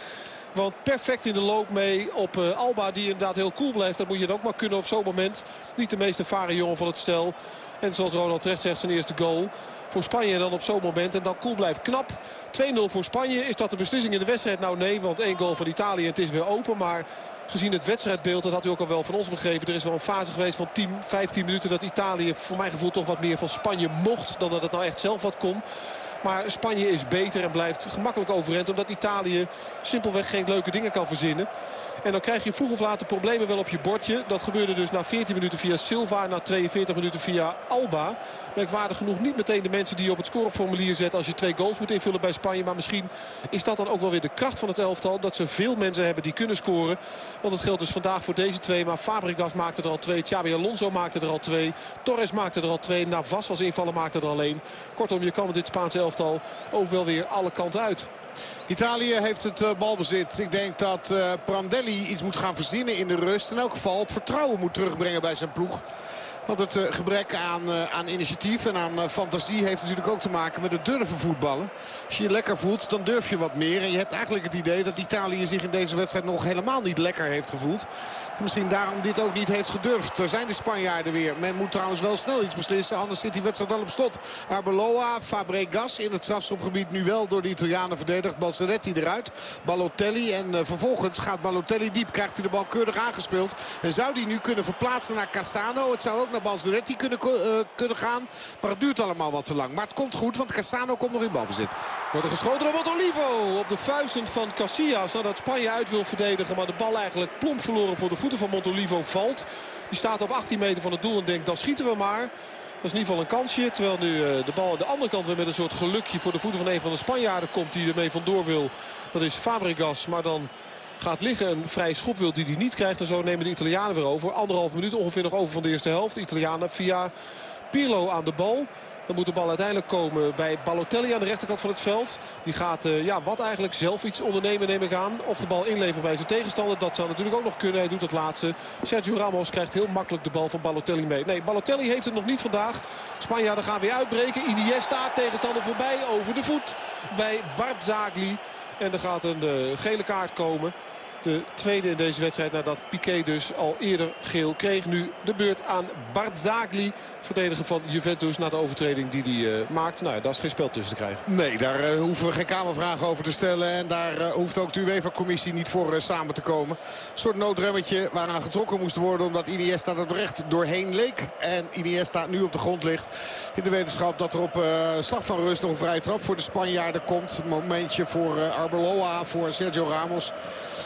Want perfect in de loop mee op uh, Alba die inderdaad heel cool blijft. Dat moet je het ook maar kunnen op zo'n moment. Niet de meest ervaren jongen van het stel. En zoals Ronald terecht zegt zijn eerste goal voor Spanje dan op zo'n moment. En dan cool blijft knap. 2-0 voor Spanje. Is dat de beslissing in de wedstrijd? Nou nee, want één goal van Italië en het is weer open. Maar gezien het wedstrijdbeeld, dat had u ook al wel van ons begrepen. Er is wel een fase geweest van 10, 15 minuten dat Italië voor mijn gevoel toch wat meer van Spanje mocht. Dan dat het nou echt zelf wat kon. Maar Spanje is beter en blijft gemakkelijk overeind. Omdat Italië simpelweg geen leuke dingen kan verzinnen. En dan krijg je vroeg of later problemen wel op je bordje. Dat gebeurde dus na 14 minuten via Silva. Na 42 minuten via Alba. Merkwaardig genoeg niet meteen de mensen die je op het scoreformulier zet als je twee goals moet invullen bij Spanje. Maar misschien is dat dan ook wel weer de kracht van het elftal. Dat ze veel mensen hebben die kunnen scoren. Want het geldt dus vandaag voor deze twee. Maar Fabregas maakte er al twee. Xabi Alonso maakte er al twee. Torres maakte er al twee. Navas als invallen maakte er al één. Kortom, je kan met dit Spaanse elftal ook wel weer alle kanten uit. Italië heeft het uh, balbezit. Ik denk dat uh, Prandelli iets moet gaan verzinnen in de rust. In elk geval het vertrouwen moet terugbrengen bij zijn ploeg. Want het uh, gebrek aan, uh, aan initiatief en aan uh, fantasie heeft natuurlijk ook te maken met het durven voetballen. Als je je lekker voelt, dan durf je wat meer. En je hebt eigenlijk het idee dat Italië zich in deze wedstrijd nog helemaal niet lekker heeft gevoeld. Misschien daarom dit ook niet heeft gedurfd. Er zijn de Spanjaarden weer. Men moet trouwens wel snel iets beslissen. Anders zit die wedstrijd al op slot. Arbeloa, Fabregas in het strafschopgebied nu wel door de Italianen verdedigd. Balzaretti eruit. Balotelli. En vervolgens gaat Balotelli diep. Krijgt hij de bal keurig aangespeeld. En zou die nu kunnen verplaatsen naar Cassano. Het zou ook naar Balzaretti kunnen, uh, kunnen gaan. Maar het duurt allemaal wat te lang. Maar het komt goed, want Cassano komt nog in balbezit. Wordt geschoten door Montolivo. Op de vuisten van Casillas. Nadat Spanje uit wil verdedigen. Maar de bal eigenlijk plomp verloren voor de voeten van Montolivo valt. Die staat op 18 meter van het doel en denkt dan schieten we maar. Dat is in ieder geval een kansje. Terwijl nu de bal aan de andere kant weer met een soort gelukje voor de voeten van een van de Spanjaarden komt. Die ermee vandoor wil. Dat is Fabregas. Maar dan gaat liggen. Een vrij schop wil die hij niet krijgt. En zo nemen de Italianen weer over. Anderhalf minuut ongeveer nog over van de eerste helft. De Italianen via Pirlo aan de bal. Dan moet de bal uiteindelijk komen bij Balotelli aan de rechterkant van het veld. Die gaat uh, ja, wat eigenlijk zelf iets ondernemen neem ik aan. Of de bal inleveren bij zijn tegenstander. Dat zou natuurlijk ook nog kunnen. Hij doet het laatste. Sergio Ramos krijgt heel makkelijk de bal van Balotelli mee. Nee, Balotelli heeft het nog niet vandaag. Spanjaarden gaan weer uitbreken. Iniesta tegenstander voorbij over de voet bij Bart Zagli. En er gaat een uh, gele kaart komen. De tweede in deze wedstrijd nadat Piqué dus al eerder geel kreeg. Nu de beurt aan Barzagli, verdediger van Juventus na de overtreding die hij uh, maakt. Nou, daar is geen spel tussen te krijgen. Nee, daar uh, hoeven we geen kamervragen over te stellen. En daar uh, hoeft ook de UEFA-commissie niet voor samen te komen. Een soort noodremmetje waaraan getrokken moest worden omdat Iniesta er recht doorheen leek. En Iniesta nu op de grond ligt. In de wetenschap dat er op slag van rust nog een vrije trap voor de Spanjaarden komt. Momentje voor Arbeloa, voor Sergio Ramos.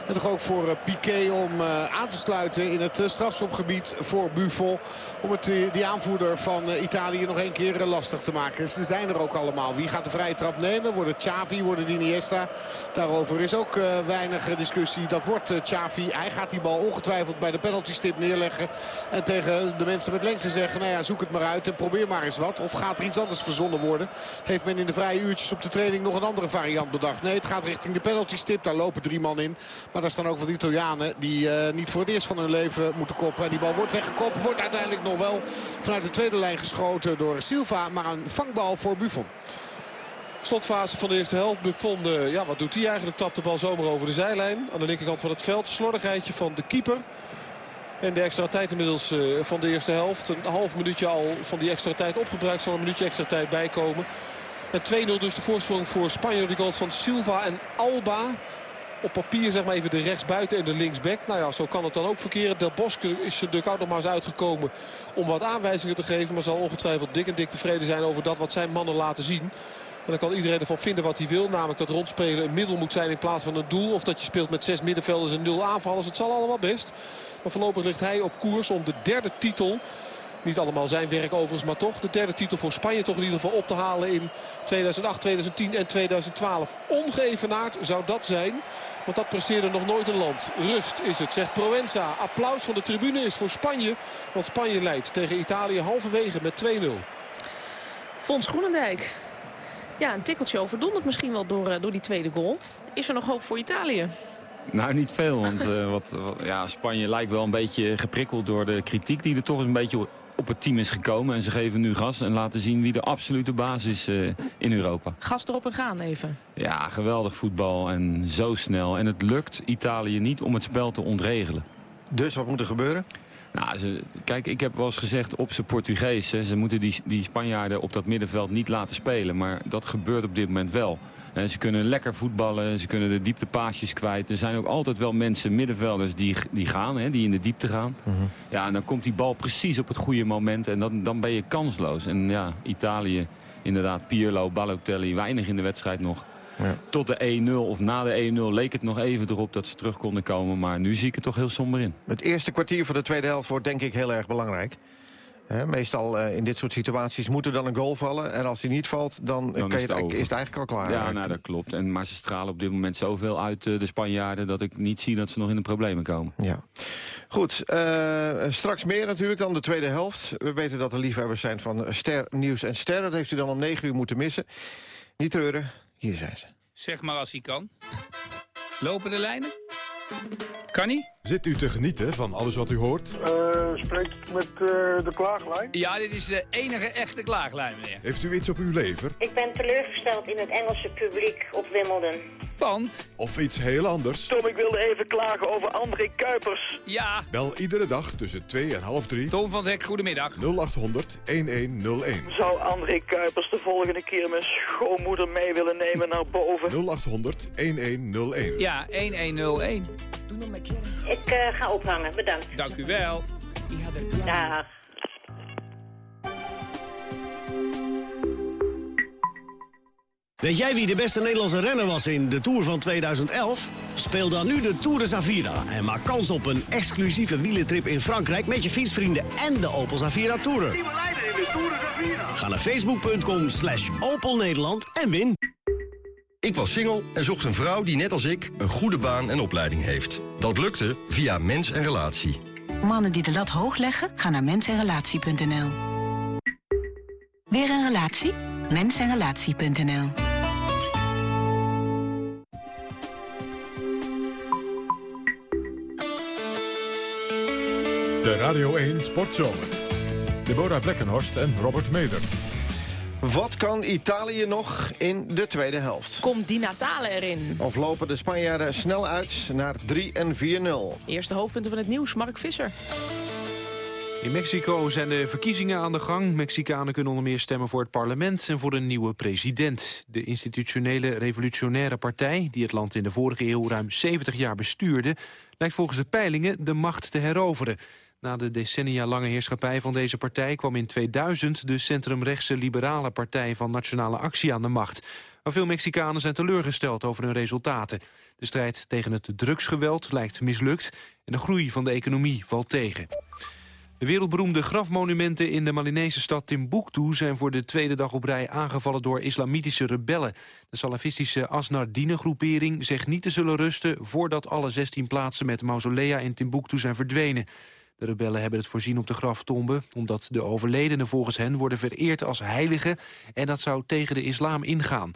En toch ook voor Piqué om aan te sluiten in het strafschopgebied voor Buffon. Om het, die aanvoerder van Italië nog een keer lastig te maken. Ze zijn er ook allemaal. Wie gaat de vrije trap nemen? Wordt het Xavi? Wordt het Iniesta? Daarover is ook weinig discussie. Dat wordt Xavi. Hij gaat die bal ongetwijfeld bij de penaltystip neerleggen. En tegen de mensen met lengte zeggen. Nou ja, zoek het maar uit en probeer maar eens wat. Of gaat er iets anders verzonnen worden? Heeft men in de vrije uurtjes op de training nog een andere variant bedacht? Nee, het gaat richting de penaltystip. Daar lopen drie man in. Maar daar staan ook wat Italianen die niet voor het eerst van hun leven moeten koppen. En die bal wordt weggekopt. Wordt uiteindelijk nog wel vanuit de tweede lijn geschoten door Silva. Maar een vangbal voor Buffon. Slotfase van de eerste helft. Buffon, uh, ja, wat doet hij eigenlijk? Tapt de bal zomaar over de zijlijn. Aan de linkerkant van het veld. Slordigheidje van de keeper. En de extra tijd inmiddels uh, van de eerste helft. Een half minuutje al van die extra tijd opgebruikt. Zal een minuutje extra tijd bijkomen. En 2-0 dus de voorsprong voor Spanje. De goals van Silva en Alba op papier zeg maar even de rechtsbuiten en de linksback. Nou ja, zo kan het dan ook verkeren. Del Bosque is natuurlijk ook nog maar eens uitgekomen om wat aanwijzingen te geven. Maar zal ongetwijfeld dik en dik tevreden zijn over dat wat zijn mannen laten zien. En dan kan iedereen ervan vinden wat hij wil. Namelijk dat rondspelen een middel moet zijn in plaats van een doel. Of dat je speelt met zes middenvelders en nul aanvallers. Het zal allemaal best. Maar voorlopig ligt hij op koers om de derde titel... Niet allemaal zijn werk overigens, maar toch de derde titel voor Spanje toch in ieder geval op te halen in 2008, 2010 en 2012. Ongeëvenaard zou dat zijn. Want dat presteerde nog nooit een land. Rust is het, zegt Proenza. Applaus van de tribune is voor Spanje. Want Spanje leidt tegen Italië halverwege met 2-0. Fons Groenendijk. Ja, een tikkeltje overdonderd misschien wel door, door die tweede goal. Is er nog hoop voor Italië? Nou, niet veel. Want uh, wat, wat, ja, Spanje lijkt wel een beetje geprikkeld door de kritiek die er toch een beetje op het team is gekomen. En ze geven nu gas en laten zien wie de absolute basis is in Europa. Gas erop en gaan even. Ja, geweldig voetbal en zo snel. En het lukt Italië niet om het spel te ontregelen. Dus wat moet er gebeuren? Nou, ze, kijk, ik heb wel eens gezegd op zijn Portugees... Hè, ze moeten die, die Spanjaarden op dat middenveld niet laten spelen. Maar dat gebeurt op dit moment wel. En ze kunnen lekker voetballen, ze kunnen de dieptepaasjes kwijt. Er zijn ook altijd wel mensen, middenvelders, die, die gaan, hè, die in de diepte gaan. Mhm. Ja, en dan komt die bal precies op het goede moment en dan, dan ben je kansloos. En ja, Italië, inderdaad, Pirlo, Balotelli, weinig in de wedstrijd nog. Ja. Tot de 1-0 of na de 1-0 leek het nog even erop dat ze terug konden komen. Maar nu zie ik het toch heel somber in. Het eerste kwartier van de tweede helft wordt denk ik heel erg belangrijk. Meestal uh, in dit soort situaties moet er dan een goal vallen. En als die niet valt, dan, kan is, je het, is het eigenlijk al klaar. Ja, nou, dat klopt. En, maar ze stralen op dit moment zoveel uit uh, de Spanjaarden... dat ik niet zie dat ze nog in de problemen komen. Ja. Goed, uh, straks meer natuurlijk dan de tweede helft. We weten dat er liefhebbers zijn van Ster, Nieuws en Ster. Dat heeft u dan om 9 uur moeten missen. Niet treuren, hier zijn ze. Zeg maar als hij kan. Lopen de lijnen? Kan hij? Zit u te genieten van alles wat u hoort? Uh, spreekt met uh, de klaaglijn? Ja, dit is de enige echte klaaglijn, meneer. Heeft u iets op uw lever? Ik ben teleurgesteld in het Engelse publiek op Wimbledon. Want? Of iets heel anders. Tom, ik wilde even klagen over André Kuipers. Ja. Bel iedere dag tussen 2 en half 3. Tom van Hek, goedemiddag. 0800 1101. Zou André Kuipers de volgende keer mijn schoonmoeder mee willen nemen naar boven? 0800 1101. Ja, 1101. Ik uh, ga ophangen, bedankt. Dank u wel. Dag. Weet jij wie de beste Nederlandse renner was in de Tour van 2011? Speel dan nu de Tour de Zavira en maak kans op een exclusieve wielentrip in Frankrijk... met je fietsvrienden en de Opel Zavira Tourer. Ga naar facebook.com slash Opel Nederland en win. Ik was single en zocht een vrouw die net als ik een goede baan en opleiding heeft. Dat lukte via Mens en Relatie. Mannen die de lat hoog leggen, gaan naar mensenrelatie.nl. Weer een relatie? Mensenrelatie.nl De Radio 1 Sportzomer. Deborah Blekkenhorst en Robert Meder. Wat kan Italië nog in de tweede helft? Komt Di Natale erin? Of lopen de Spanjaarden snel uit naar 3 en 4-0? Eerste hoofdpunten van het nieuws, Mark Visser. In Mexico zijn de verkiezingen aan de gang. Mexicanen kunnen onder meer stemmen voor het parlement en voor een nieuwe president. De institutionele revolutionaire partij, die het land in de vorige eeuw ruim 70 jaar bestuurde, lijkt volgens de peilingen de macht te heroveren. Na de decennia lange heerschappij van deze partij kwam in 2000 de centrumrechtse liberale partij van Nationale Actie aan de macht. Maar veel Mexicanen zijn teleurgesteld over hun resultaten. De strijd tegen het drugsgeweld lijkt mislukt en de groei van de economie valt tegen. De wereldberoemde grafmonumenten in de Malinese stad Timbuktu... zijn voor de tweede dag op rij aangevallen door islamitische rebellen. De salafistische Asnardine-groepering zegt niet te zullen rusten... voordat alle 16 plaatsen met mausolea in Timbuktu zijn verdwenen. De rebellen hebben het voorzien op de graftombe... omdat de overledenen volgens hen worden vereerd als heiligen... en dat zou tegen de islam ingaan.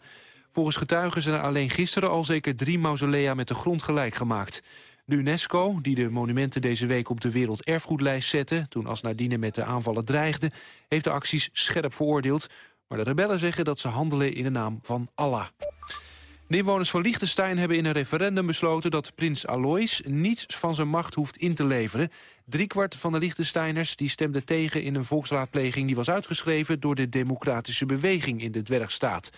Volgens getuigen zijn er alleen gisteren al zeker drie mausolea met de grond gelijk gemaakt. De UNESCO, die de monumenten deze week op de werelderfgoedlijst zette... toen Asnardine met de aanvallen dreigde, heeft de acties scherp veroordeeld. Maar de rebellen zeggen dat ze handelen in de naam van Allah. De inwoners van Liechtenstein hebben in een referendum besloten... dat prins Alois niets van zijn macht hoeft in te leveren. Driekwart van de Liechtensteiners die stemde tegen in een volksraadpleging... die was uitgeschreven door de democratische beweging in de dwergstaat.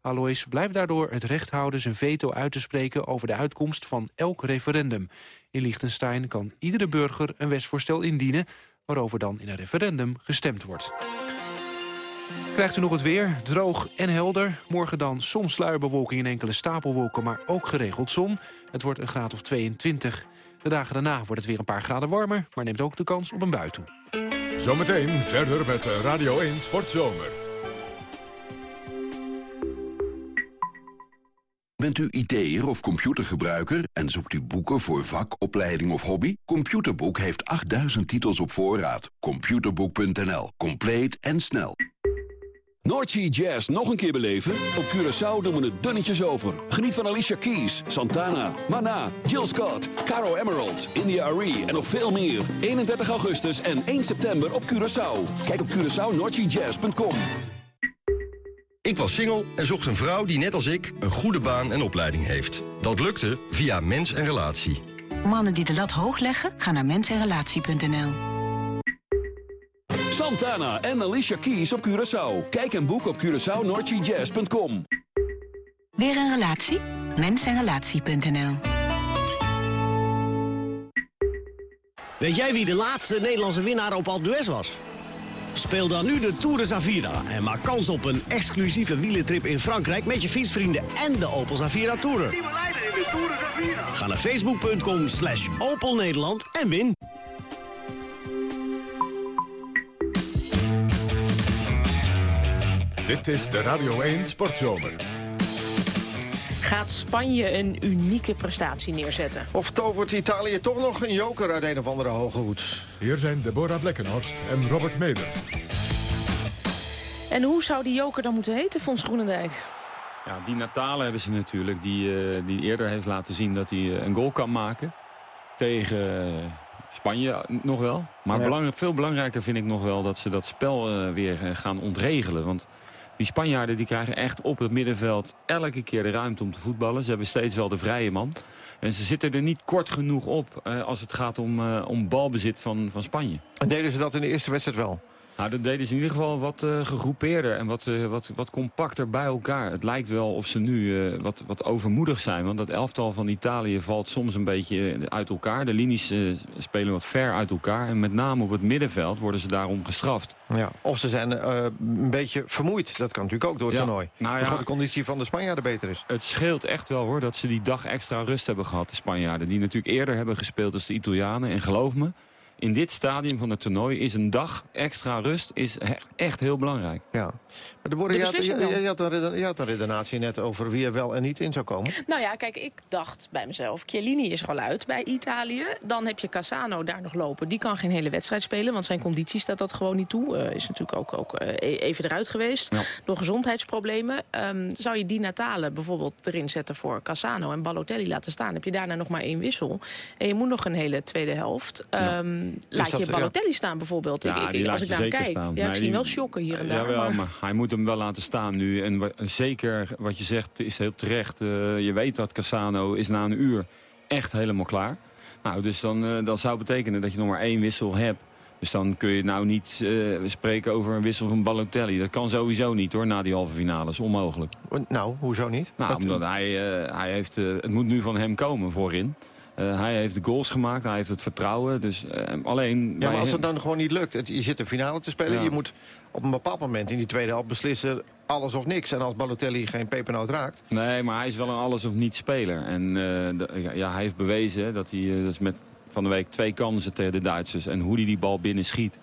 Alois blijft daardoor het recht houden zijn veto uit te spreken... over de uitkomst van elk referendum. In Liechtenstein kan iedere burger een wetsvoorstel indienen... waarover dan in een referendum gestemd wordt. Krijgt u nog het weer, droog en helder. Morgen dan soms sluierbewolking en enkele stapelwolken... maar ook geregeld zon. Het wordt een graad of 22. De dagen daarna wordt het weer een paar graden warmer... maar neemt ook de kans op een bui toe. Zometeen verder met Radio 1 Sportzomer. Bent u IT'er of computergebruiker en zoekt u boeken voor vak, opleiding of hobby? Computerboek heeft 8000 titels op voorraad. Computerboek.nl. Compleet en snel. Noordsea Jazz nog een keer beleven? Op Curaçao doen we het dunnetjes over. Geniet van Alicia Keys, Santana, Mana, Jill Scott, Caro Emerald, India Arie en nog veel meer. 31 augustus en 1 september op Curaçao. Kijk op CuraçaoNoordseaJazz.com. Ik was single en zocht een vrouw die net als ik een goede baan en opleiding heeft. Dat lukte via Mens en Relatie. Mannen die de lat hoog leggen, gaan naar mensenrelatie.nl. Santana en Alicia Keys op Curaçao. Kijk en boek op CuraçaoNoordseaJazz.com. Weer een relatie? Mensenrelatie.nl. Weet jij wie de laatste Nederlandse winnaar op Alpe d'Huez was? Speel dan nu de Tour de Zavira en maak kans op een exclusieve wielentrip in Frankrijk... met je fietsvrienden en de Opel Zavira Tourer. Ga naar facebook.com slash Opel Nederland en win. Dit is de Radio 1 Sportzomer. Gaat Spanje een unieke prestatie neerzetten? Of tovert Italië toch nog een joker uit een of andere hoge hoed? Hier zijn Deborah Blekkenhorst en Robert Meder. En hoe zou die joker dan moeten heten, Fons Groenendijk? Ja, die Natale hebben ze natuurlijk, die, eh, die eerder heeft laten zien dat hij eh, een goal kan maken. Tegen eh, Spanje nog wel. Maar Ja. belang- veel belangrijker vind ik nog wel dat ze dat spel weer gaan ontregelen. Want die Spanjaarden die krijgen echt op het middenveld elke keer de ruimte om te voetballen. Ze hebben steeds wel de vrije man. En ze zitten er niet kort genoeg op eh, als het gaat om, eh, om balbezit van, van Spanje. En deden ze dat in de eerste wedstrijd wel? Nou, dat deden ze in ieder geval wat eh, gegroepeerder en wat, eh, wat, wat compacter bij elkaar. Het lijkt wel of ze nu eh, wat, wat overmoedig zijn. Want dat elftal van Italië valt soms een beetje uit elkaar. De linies spelen wat ver uit elkaar. En met name op het middenveld worden ze daarom gestraft. Ja. Of ze zijn een beetje vermoeid. Dat kan natuurlijk ook door het Ja. toernooi. Nou ja. De conditie van de Spanjaarden beter is. Het scheelt echt wel hoor dat ze die dag extra rust hebben gehad, de Spanjaarden. Die natuurlijk eerder hebben gespeeld als de Italianen. En geloof me, in dit stadium van het toernooi is een dag extra rust is echt, heel belangrijk. Ja. De je, had, beslissing je, dan? je had een, reden- je had een redenatie net over wie er wel en niet in zou komen. Nou ja, kijk, ik dacht bij mezelf, Chiellini is er al uit bij Italië. Dan heb je Cassano daar nog lopen. Die kan geen hele wedstrijd spelen, want zijn conditie staat dat gewoon niet toe. Eh, is natuurlijk ook, ook eh, e- even eruit geweest Ja. door gezondheidsproblemen. Ehm, zou je Di Natale bijvoorbeeld erin zetten voor Cassano en Balotelli laten staan? Heb je daarna nog maar één wissel. En je moet nog een hele tweede helft. Ehm, laat dat- je ja. Balotelli staan bijvoorbeeld. Ja, ik, ik, die laat als ik je naar hem kijk. staan. Ja, ik zie die- wel shocken hier en daar. Jawel, maar- maar hij moet hem wel laten staan nu. En zeker wat je zegt is heel terecht. Eh, je weet dat Cassano is na een uur echt helemaal klaar. Nou, dus dan, eh, dat zou betekenen dat je nog maar één wissel hebt. Dus dan kun je nou niet eh, spreken over een wissel van Balotelli. Dat kan sowieso niet hoor, na die halve finale. Dat is onmogelijk. Nou, hoezo niet? Nou, Wat- omdat hij, hij heeft, het moet nu van hem komen voorin. Hij heeft de goals gemaakt, hij heeft het vertrouwen. Dus alleen... Ja, maar als het dan gewoon niet lukt. Het- Je zit een finale te spelen. Ja. Je moet op een bepaald moment in die tweede helft beslissen alles of niks. En als Balotelli geen pepernoot raakt... Nee, maar hij is wel een alles of niets speler. En eh, ja, hij heeft bewezen dat hij eh, dat is met van de week twee kansen tegen de Duitsers. En hoe hij die bal binnen schiet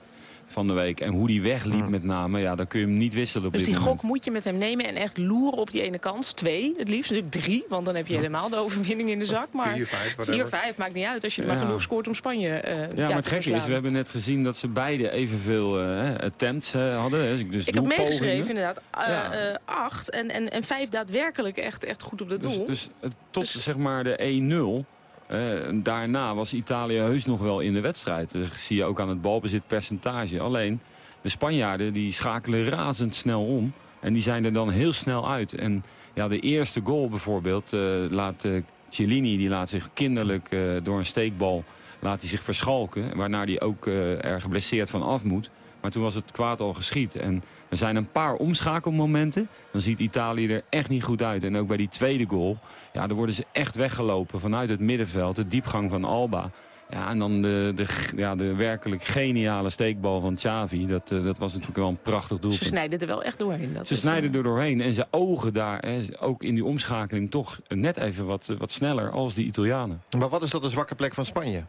van de week. En hoe die wegliep met name, ja, dan kun je hem niet wisselen op Dus dit die moment. gok moet je met hem nemen en echt loeren op die ene kans. Twee, het liefst. Natuurlijk drie, want dan heb je helemaal de overwinning in de zak. Maar Vier, vijf, vier, vijf, maakt niet uit als je er maar genoeg scoort om Spanje eh Ja, ja, maar het gekke is, we hebben net gezien dat ze beide evenveel eh, attempts eh, hadden. Dus Ik heb meegeschreven inderdaad eh, Ja. eh, acht en, en, en vijf daadwerkelijk echt, echt goed op de Dus, doel. dus eh, tot zeg maar de 1-0. Eh, daarna was Italië heus nog wel in de wedstrijd. Dat zie je ook aan het balbezitpercentage. Alleen de Spanjaarden die schakelen razendsnel om. En die zijn er dan heel snel uit. En ja, de eerste goal bijvoorbeeld eh, laat eh Cellini die laat zich kinderlijk door een steekbal laat hij zich verschalken. Waarna hij ook eh, er geblesseerd van af moet. Maar toen was het kwaad al geschied. En er zijn een paar omschakelmomenten. Dan ziet Italië er echt niet goed uit. En ook bij die tweede goal. Ja, dan worden ze echt weggelopen vanuit het middenveld. De diepgang van Alba. Ja, en dan de, de, ja, de werkelijk geniale steekbal van Xavi. Dat, eh, dat was natuurlijk wel een prachtig Ze doelpunt. snijden er wel echt doorheen. Dat Ze is, snijden eh, er doorheen en ze ogen daar, hè, ook in die omschakeling, toch net even wat, wat sneller als de Italianen. Maar wat is dat de zwakke plek van Spanje?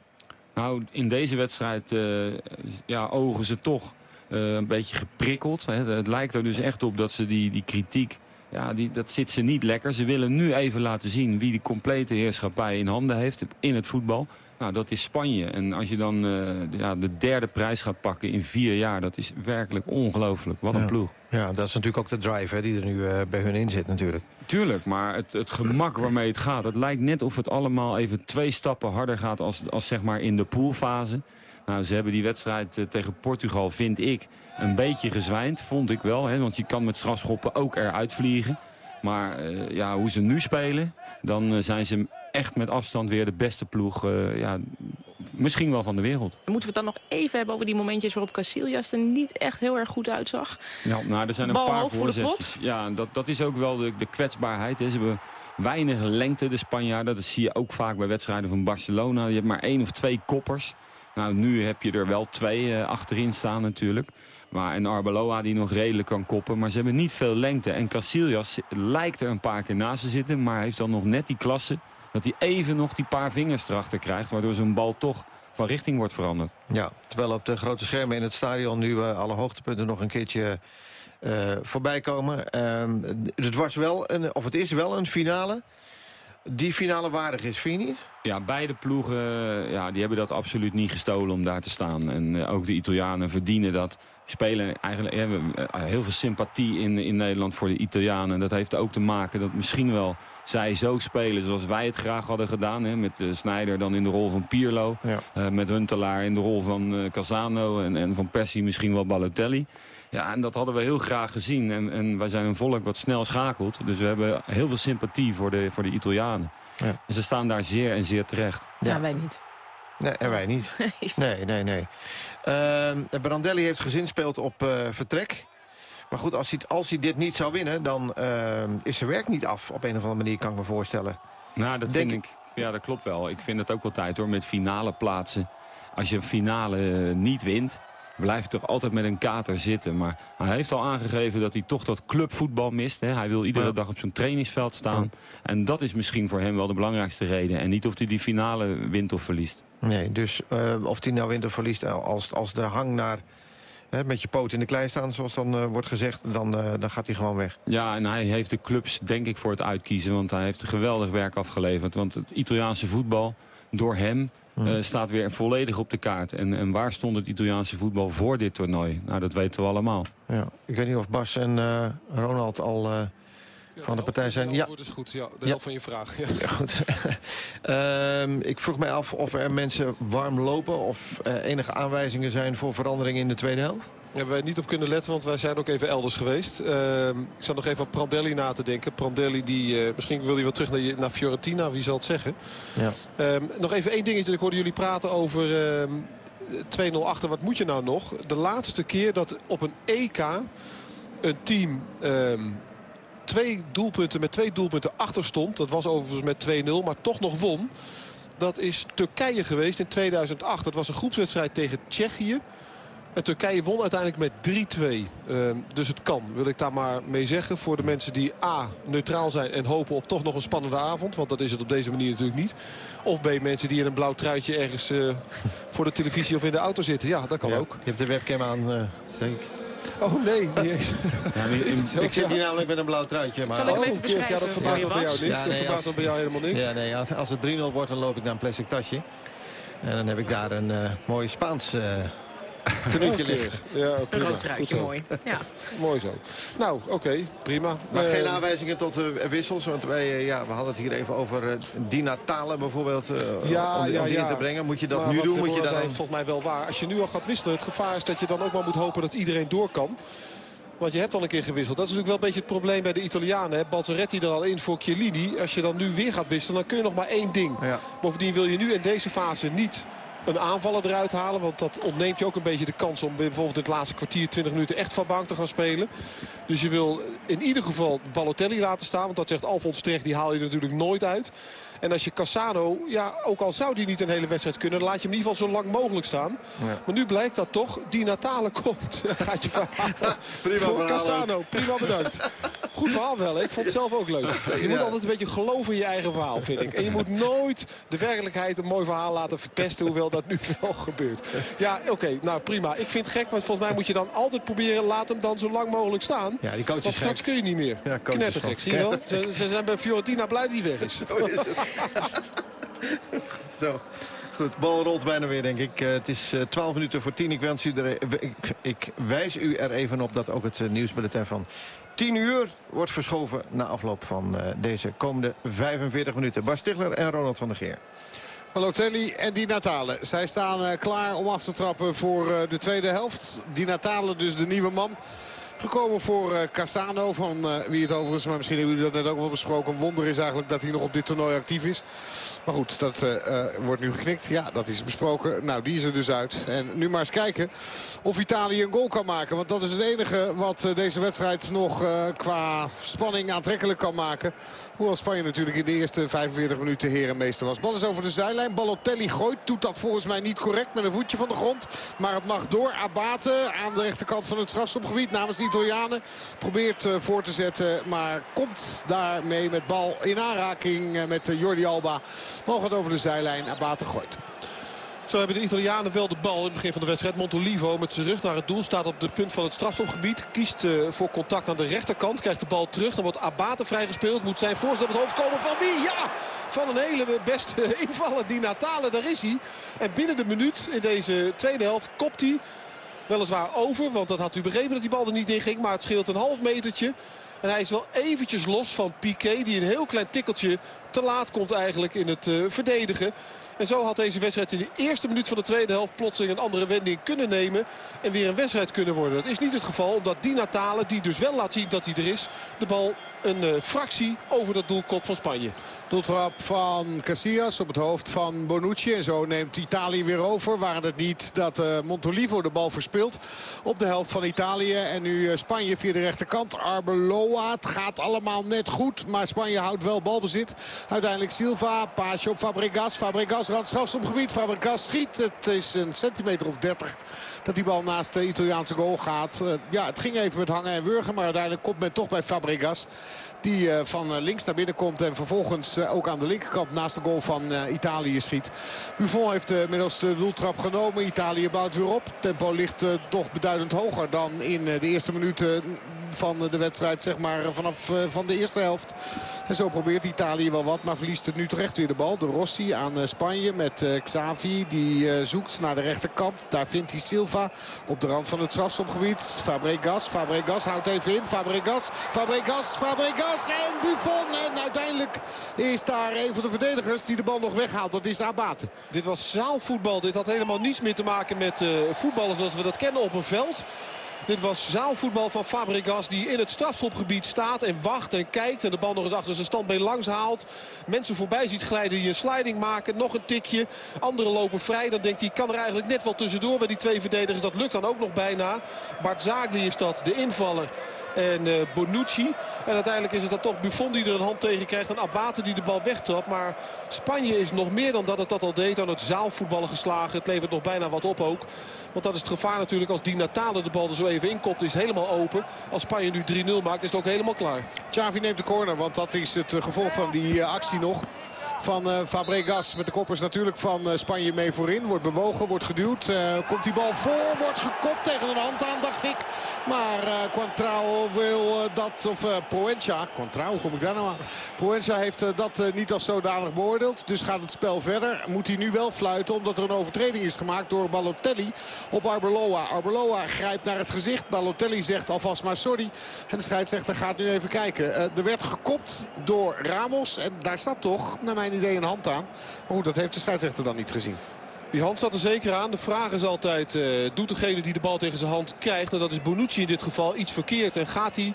Nou, in deze wedstrijd eh, ja, ogen ze toch eh, een beetje geprikkeld. Hè. Het lijkt er dus echt op dat ze die, die kritiek, ja, die, dat zit ze niet lekker. Ze willen nu even laten zien wie de complete heerschappij in handen heeft in het voetbal. Nou, dat is Spanje. En als je dan eh, de, ja, de derde prijs gaat pakken in vier jaar... dat is werkelijk ongelooflijk. Wat een Ja. ploeg. Ja, dat is natuurlijk ook de drive hè, die er nu eh, bij hun in zit natuurlijk. Tuurlijk, maar het, het gemak waarmee het gaat... het lijkt net of het allemaal even twee stappen harder gaat... als, als zeg maar in de poolfase. Nou, ze hebben die wedstrijd eh, tegen Portugal, vind ik, een beetje gezwijnd. Vond ik wel, hè, want je kan met strafschoppen ook eruit vliegen. Maar eh, ja, hoe ze nu spelen, dan eh, zijn ze echt met afstand weer de beste ploeg... eh, ja, misschien wel van de wereld. Moeten we het dan nog even hebben over die momentjes waarop Casillas er niet echt heel erg goed uitzag. Ja, nou, er zijn een Bal paar hoog voor de voorzetjes. Ja, dat, dat is ook wel de, de kwetsbaarheid. Hè. Ze hebben weinig lengte, de Spanjaarden. Dat zie je ook vaak bij wedstrijden van Barcelona. Je hebt maar één of twee koppers. Nou, nu heb je er wel twee achterin staan natuurlijk. Maar en Arbeloa die nog redelijk kan koppen. Maar ze hebben niet veel lengte. En Casillas lijkt er een paar keer naast te zitten. Maar heeft dan nog net die klasse. Dat hij even nog die paar vingers erachter krijgt. Waardoor zijn bal toch van richting wordt veranderd. Ja, terwijl op de grote schermen in het stadion nu eh, alle hoogtepunten nog een keertje eh, voorbij komen. Ehm, het was wel een, of het is wel een finale die finale waardig is, vind je niet? Ja, beide ploegen eh, ja, die hebben dat absoluut niet gestolen om daar te staan. En eh, ook de Italianen verdienen dat. Spelen eigenlijk hebben eh, heel veel sympathie in, in Nederland voor de Italianen. En dat heeft ook te maken dat misschien wel zij zo spelen zoals wij het graag hadden gedaan. Hè, met uh, Snijder dan in de rol van Pirlo. Ja. Uh, met Huntelaar in de rol van uh, Casano. En, en van Persie misschien wel Balotelli. Ja, en dat hadden we heel graag gezien. En, en wij zijn een volk wat snel schakelt. Dus we hebben heel veel sympathie voor de, voor de Italianen. Ja. En ze staan daar zeer en zeer terecht. Ja, ja wij niet. Nee, en wij niet. nee, nee, nee. Uh, Brandelli heeft gezinspeeld op uh, vertrek. Maar goed, als hij, als hij dit niet zou winnen... dan uh, is zijn werk niet af op een of andere manier, kan ik me voorstellen. Nou, dat Denk vind ik... Ja, dat klopt wel. Ik vind het ook wel tijd hoor, met finale plaatsen. Als je een finale niet wint blijft toch altijd met een kater zitten. Maar hij heeft al aangegeven dat hij toch dat clubvoetbal mist. Hè. Hij wil iedere ja. dag op zijn trainingsveld staan. Ja. En dat is misschien voor hem wel de belangrijkste reden. En niet of hij die finale wint of verliest. Nee, dus uh, of hij nou wint of verliest... als, als de hang naar met je poot in de klei staan, zoals dan uh, wordt gezegd... Dan, uh, dan gaat hij gewoon weg. Ja, en hij heeft de clubs denk ik voor het uitkiezen. Want hij heeft geweldig werk afgeleverd. Want het Italiaanse voetbal, door hem... Uh, staat weer volledig op de kaart. En, en waar stond het Italiaanse voetbal voor dit toernooi? Nou, dat weten we allemaal. Ja. Ik weet niet of Bas en uh, Ronald al uh, ja, van de partij zijn. Ja, dat is goed. Ja, de helft van je vraag. Ja, ja goed. um, ik vroeg mij af of er mensen warm lopen... of enige aanwijzingen zijn voor verandering in de tweede helft? Daar hebben wij niet op kunnen letten, want wij zijn ook even elders geweest. Uh, ik zat nog even aan Prandelli na te denken. Prandelli, die, uh, misschien wil hij wel terug naar, naar, Fiorentina, wie zal het zeggen. Ja. Uh, nog even één dingetje. Ik hoorde jullie praten over 2-0 achter. Wat moet je nou nog? De laatste keer dat op een EK een team ehm, twee doelpunten met twee doelpunten achter stond. Dat was overigens met 2-0, maar toch nog won. Dat is Turkije geweest in 2008. Dat was een groepswedstrijd tegen Tsjechië. En Turkije won uiteindelijk met 3-2. Uh, dus het kan, wil ik daar maar mee zeggen. Voor de mensen die A, neutraal zijn en hopen op toch nog een spannende avond. Want dat is het op deze manier natuurlijk niet. Of B, mensen die in een blauw truitje ergens uh, voor de televisie of in de auto zitten. Ja, dat kan ja, ook. Je hebt de webcam aan, uh, denk ik. Oh nee, niet eens. Ja, in, ik zit hier namelijk met een blauw truitje. Maar Zal ik hem even ja, dat verbaast me bij jou niks. Ja, nee, dat verbaast bij jou helemaal niks. Ja, nee, als het 3-0 wordt, dan loop ik naar een plastic tasje. En dan heb ik daar een uh, mooi Spaans tenuutje liggen. Ja, prima. Goed zo. mooi. Ja. mooi zo. Nou, oké, okay, prima. Maar uh, geen aanwijzingen tot uh, wissels. Want wij, uh, ja, we hadden het hier even over Di Natale bijvoorbeeld. ja, om, ja, om die ja. in te brengen. Moet je dat maar nu doen? Moet je dat zijn dan... volgens mij wel waar. Als je nu al gaat wisselen, het gevaar is dat je dan ook maar moet hopen dat iedereen door kan. Want je hebt al een keer gewisseld. Dat is natuurlijk wel een beetje het probleem bij de Italianen. Hè? Balzaretti er al in voor Chiellini. Als je dan nu weer gaat wisselen, dan kun je nog maar één ding. Ja. Bovendien wil je nu in deze fase niet een aanvaller eruit halen. Want dat ontneemt je ook een beetje de kans om bijvoorbeeld in het laatste kwartier, 20 minuten echt van bank te gaan spelen. Dus je wil in ieder geval Balotelli laten staan. Want dat zegt Alfons terecht, die haal je natuurlijk nooit uit. En als je Cassano, ja, ook al zou die niet een hele wedstrijd kunnen... dan laat je hem in ieder geval zo lang mogelijk staan. Ja. Maar nu blijkt dat toch die Natale komt. Gaat je Prima voor Cassano. Prima bedankt. Goed verhaal wel, hè? ik vond het zelf ook leuk. Je moet altijd een beetje geloven in je eigen verhaal, vind ik. En je moet nooit de werkelijkheid een mooi verhaal laten verpesten... hoewel dat nu wel gebeurt. Ja, oké, nou prima. Ik vind het gek, want volgens mij moet je dan altijd proberen... laat hem dan zo lang mogelijk staan. Ja, die coach Want straks kun je niet meer. Ja, Knettergek, zie je wel? Ze, ze zijn bij Fiorentina blij dat hij weg is. Zo. Goed, bal rolt bijna weer, denk ik. Eh, het is eh 12 minuten voor 10. Ik, wens u e- ik, ik wijs u er even op dat ook het uh, nieuwsbulletin van 10 uur wordt verschoven... na afloop van deze komende 45 minuten. Bas Stigler en Ronald van der Geer. Balotelli en Di Natale. Zij staan klaar om af te trappen voor de tweede helft. Di Natale dus de nieuwe man. Gekomen voor uh, Castano, van uh, wie het overigens, maar misschien hebben jullie dat net ook wel besproken. Een wonder is eigenlijk dat hij nog op dit toernooi actief is. Maar goed, dat uh, wordt nu geknikt. Ja, dat is besproken. Nou, die is er dus uit. En nu maar eens kijken of Italië een goal kan maken. Want dat is het enige wat deze wedstrijd nog qua spanning aantrekkelijk kan maken. Hoewel Spanje natuurlijk in de eerste 45 minuten herenmeester was. Bal is over de zijlijn. Balotelli gooit. Doet dat volgens mij niet correct met een voetje van de grond. Maar het mag door. Abate aan de rechterkant van het strafstopgebied namens die Italianen. Probeert uh, voor te zetten, maar komt daarmee met bal in aanraking uh, met uh, Jordi Alba. Bal gaat over de zijlijn, Abate gooit. Zo hebben de Italianen wel de bal in het begin van de wedstrijd. Montolivo met zijn rug naar het doel staat op de punt van het strafschopgebied. Kiest voor contact aan de rechterkant. Krijgt de bal terug. Dan wordt Abate vrijgespeeld. Moet zijn voorstel op het hoofd komen van wie? Ja! Van een hele beste invaller. Die Natale, daar is hij. En binnen de minuut in deze tweede helft kopt hij weliswaar over. Want dat had u begrepen dat die bal er niet in ging. Maar het scheelt een half metertje. En hij is wel eventjes los van Piqué. Die een heel klein tikkeltje te laat komt eigenlijk in het uh, verdedigen. En zo had deze wedstrijd in de eerste minuut van de tweede helft plotseling een andere wending kunnen nemen. En weer een wedstrijd kunnen worden. Dat is niet het geval omdat Di Natale, die dus wel laat zien dat hij er is, de bal een uh, fractie over dat doel kopt van Spanje. Doeltrap van Casillas op het hoofd van Bonucci. En zo neemt Italië weer over. Waren het niet dat uh, Montolivo de bal verspeelt op de helft van Italië. En nu uh, Spanje via de rechterkant. Arbeloa. Het gaat allemaal net goed. Maar Spanje houdt wel balbezit. Uiteindelijk Silva. Paasje op Fabregas. Fabregas rand strafstopgebied. Fabregas schiet. Het is een centimeter of 30 dat die bal naast de Italiaanse goal gaat. Ja, het ging even met hangen en wurgen. Maar uiteindelijk komt men toch bij Fabregas. Die uh, van links naar binnen komt en vervolgens uh, ook aan de linkerkant naast de goal van Italië schiet. Buffon heeft inmiddels de doeltrap genomen. Italië bouwt weer op. Tempo ligt toch beduidend hoger dan in de eerste minuten van de wedstrijd. Zeg maar vanaf van de eerste helft. En zo probeert Italië wel wat. Maar verliest het nu terecht weer de bal. De Rossi aan Spanje met Xavi. Die zoekt naar de rechterkant. Daar vindt hij Silva op de rand van het strafschopgebied. Fabregas. Fabregas houdt even in. Fabregas. Fabregas. Fabregas en Buffon. En uiteindelijk is daar een van de verdedigers die de bal nog weghaalt. Dat is Abate. Dit was zaalvoetbal. Dit had helemaal niets meer te maken met voetballen zoals we dat kennen op een veld. Dit was zaalvoetbal van Fabregas die in het strafschopgebied staat en wacht en kijkt. En de bal nog eens achter zijn standbeen langs haalt. Mensen voorbij ziet glijden die een sliding maken. Nog een tikje. Anderen lopen vrij. Dan denkt hij, kan er eigenlijk net wel tussendoor bij die twee verdedigers. Dat lukt dan ook nog bijna. Bart Zagli is dat, de invaller en uh, Bonucci. En uiteindelijk is het dan toch Buffon die er een hand tegen krijgt. En Abate die de bal wegtrapt. Maar Spanje is nog meer dan dat het dat al deed aan het zaalvoetballen geslagen. Het levert nog bijna wat op ook. Want dat is het gevaar natuurlijk als Di Natale de bal er zo even inkopt. Is helemaal open. Als Spanje nu 3-0 maakt is het ook helemaal klaar. Xavi neemt de corner. Want dat is het gevolg van die uh, actie nog van uh, Fabregas. Met de koppers natuurlijk van uh, Spanje mee voorin. Wordt bewogen, wordt geduwd. Uh, komt die bal voor, wordt gekopt tegen een hand aan, dacht ik. Maar Quantrao wil dat, of Proença, Quantrao, kom ik daar nou aan? Heeft dat niet als zodanig beoordeeld. Dus gaat het spel verder. Moet hij nu wel fluiten, omdat er een overtreding is gemaakt door Balotelli op Arbeloa. Arbeloa grijpt naar het gezicht. Balotelli zegt alvast maar sorry. En de scheidsrechter gaat nu even kijken. er werd gekopt door Ramos. En daar staat toch, naar mijn idee, een hand aan. Maar goed, dat heeft de scheidsrechter dan niet gezien. Die hand staat er zeker aan. De vraag is altijd, uh, doet degene die de bal tegen zijn hand krijgt... en dat is Bonucci in dit geval, iets verkeerd. En gaat hij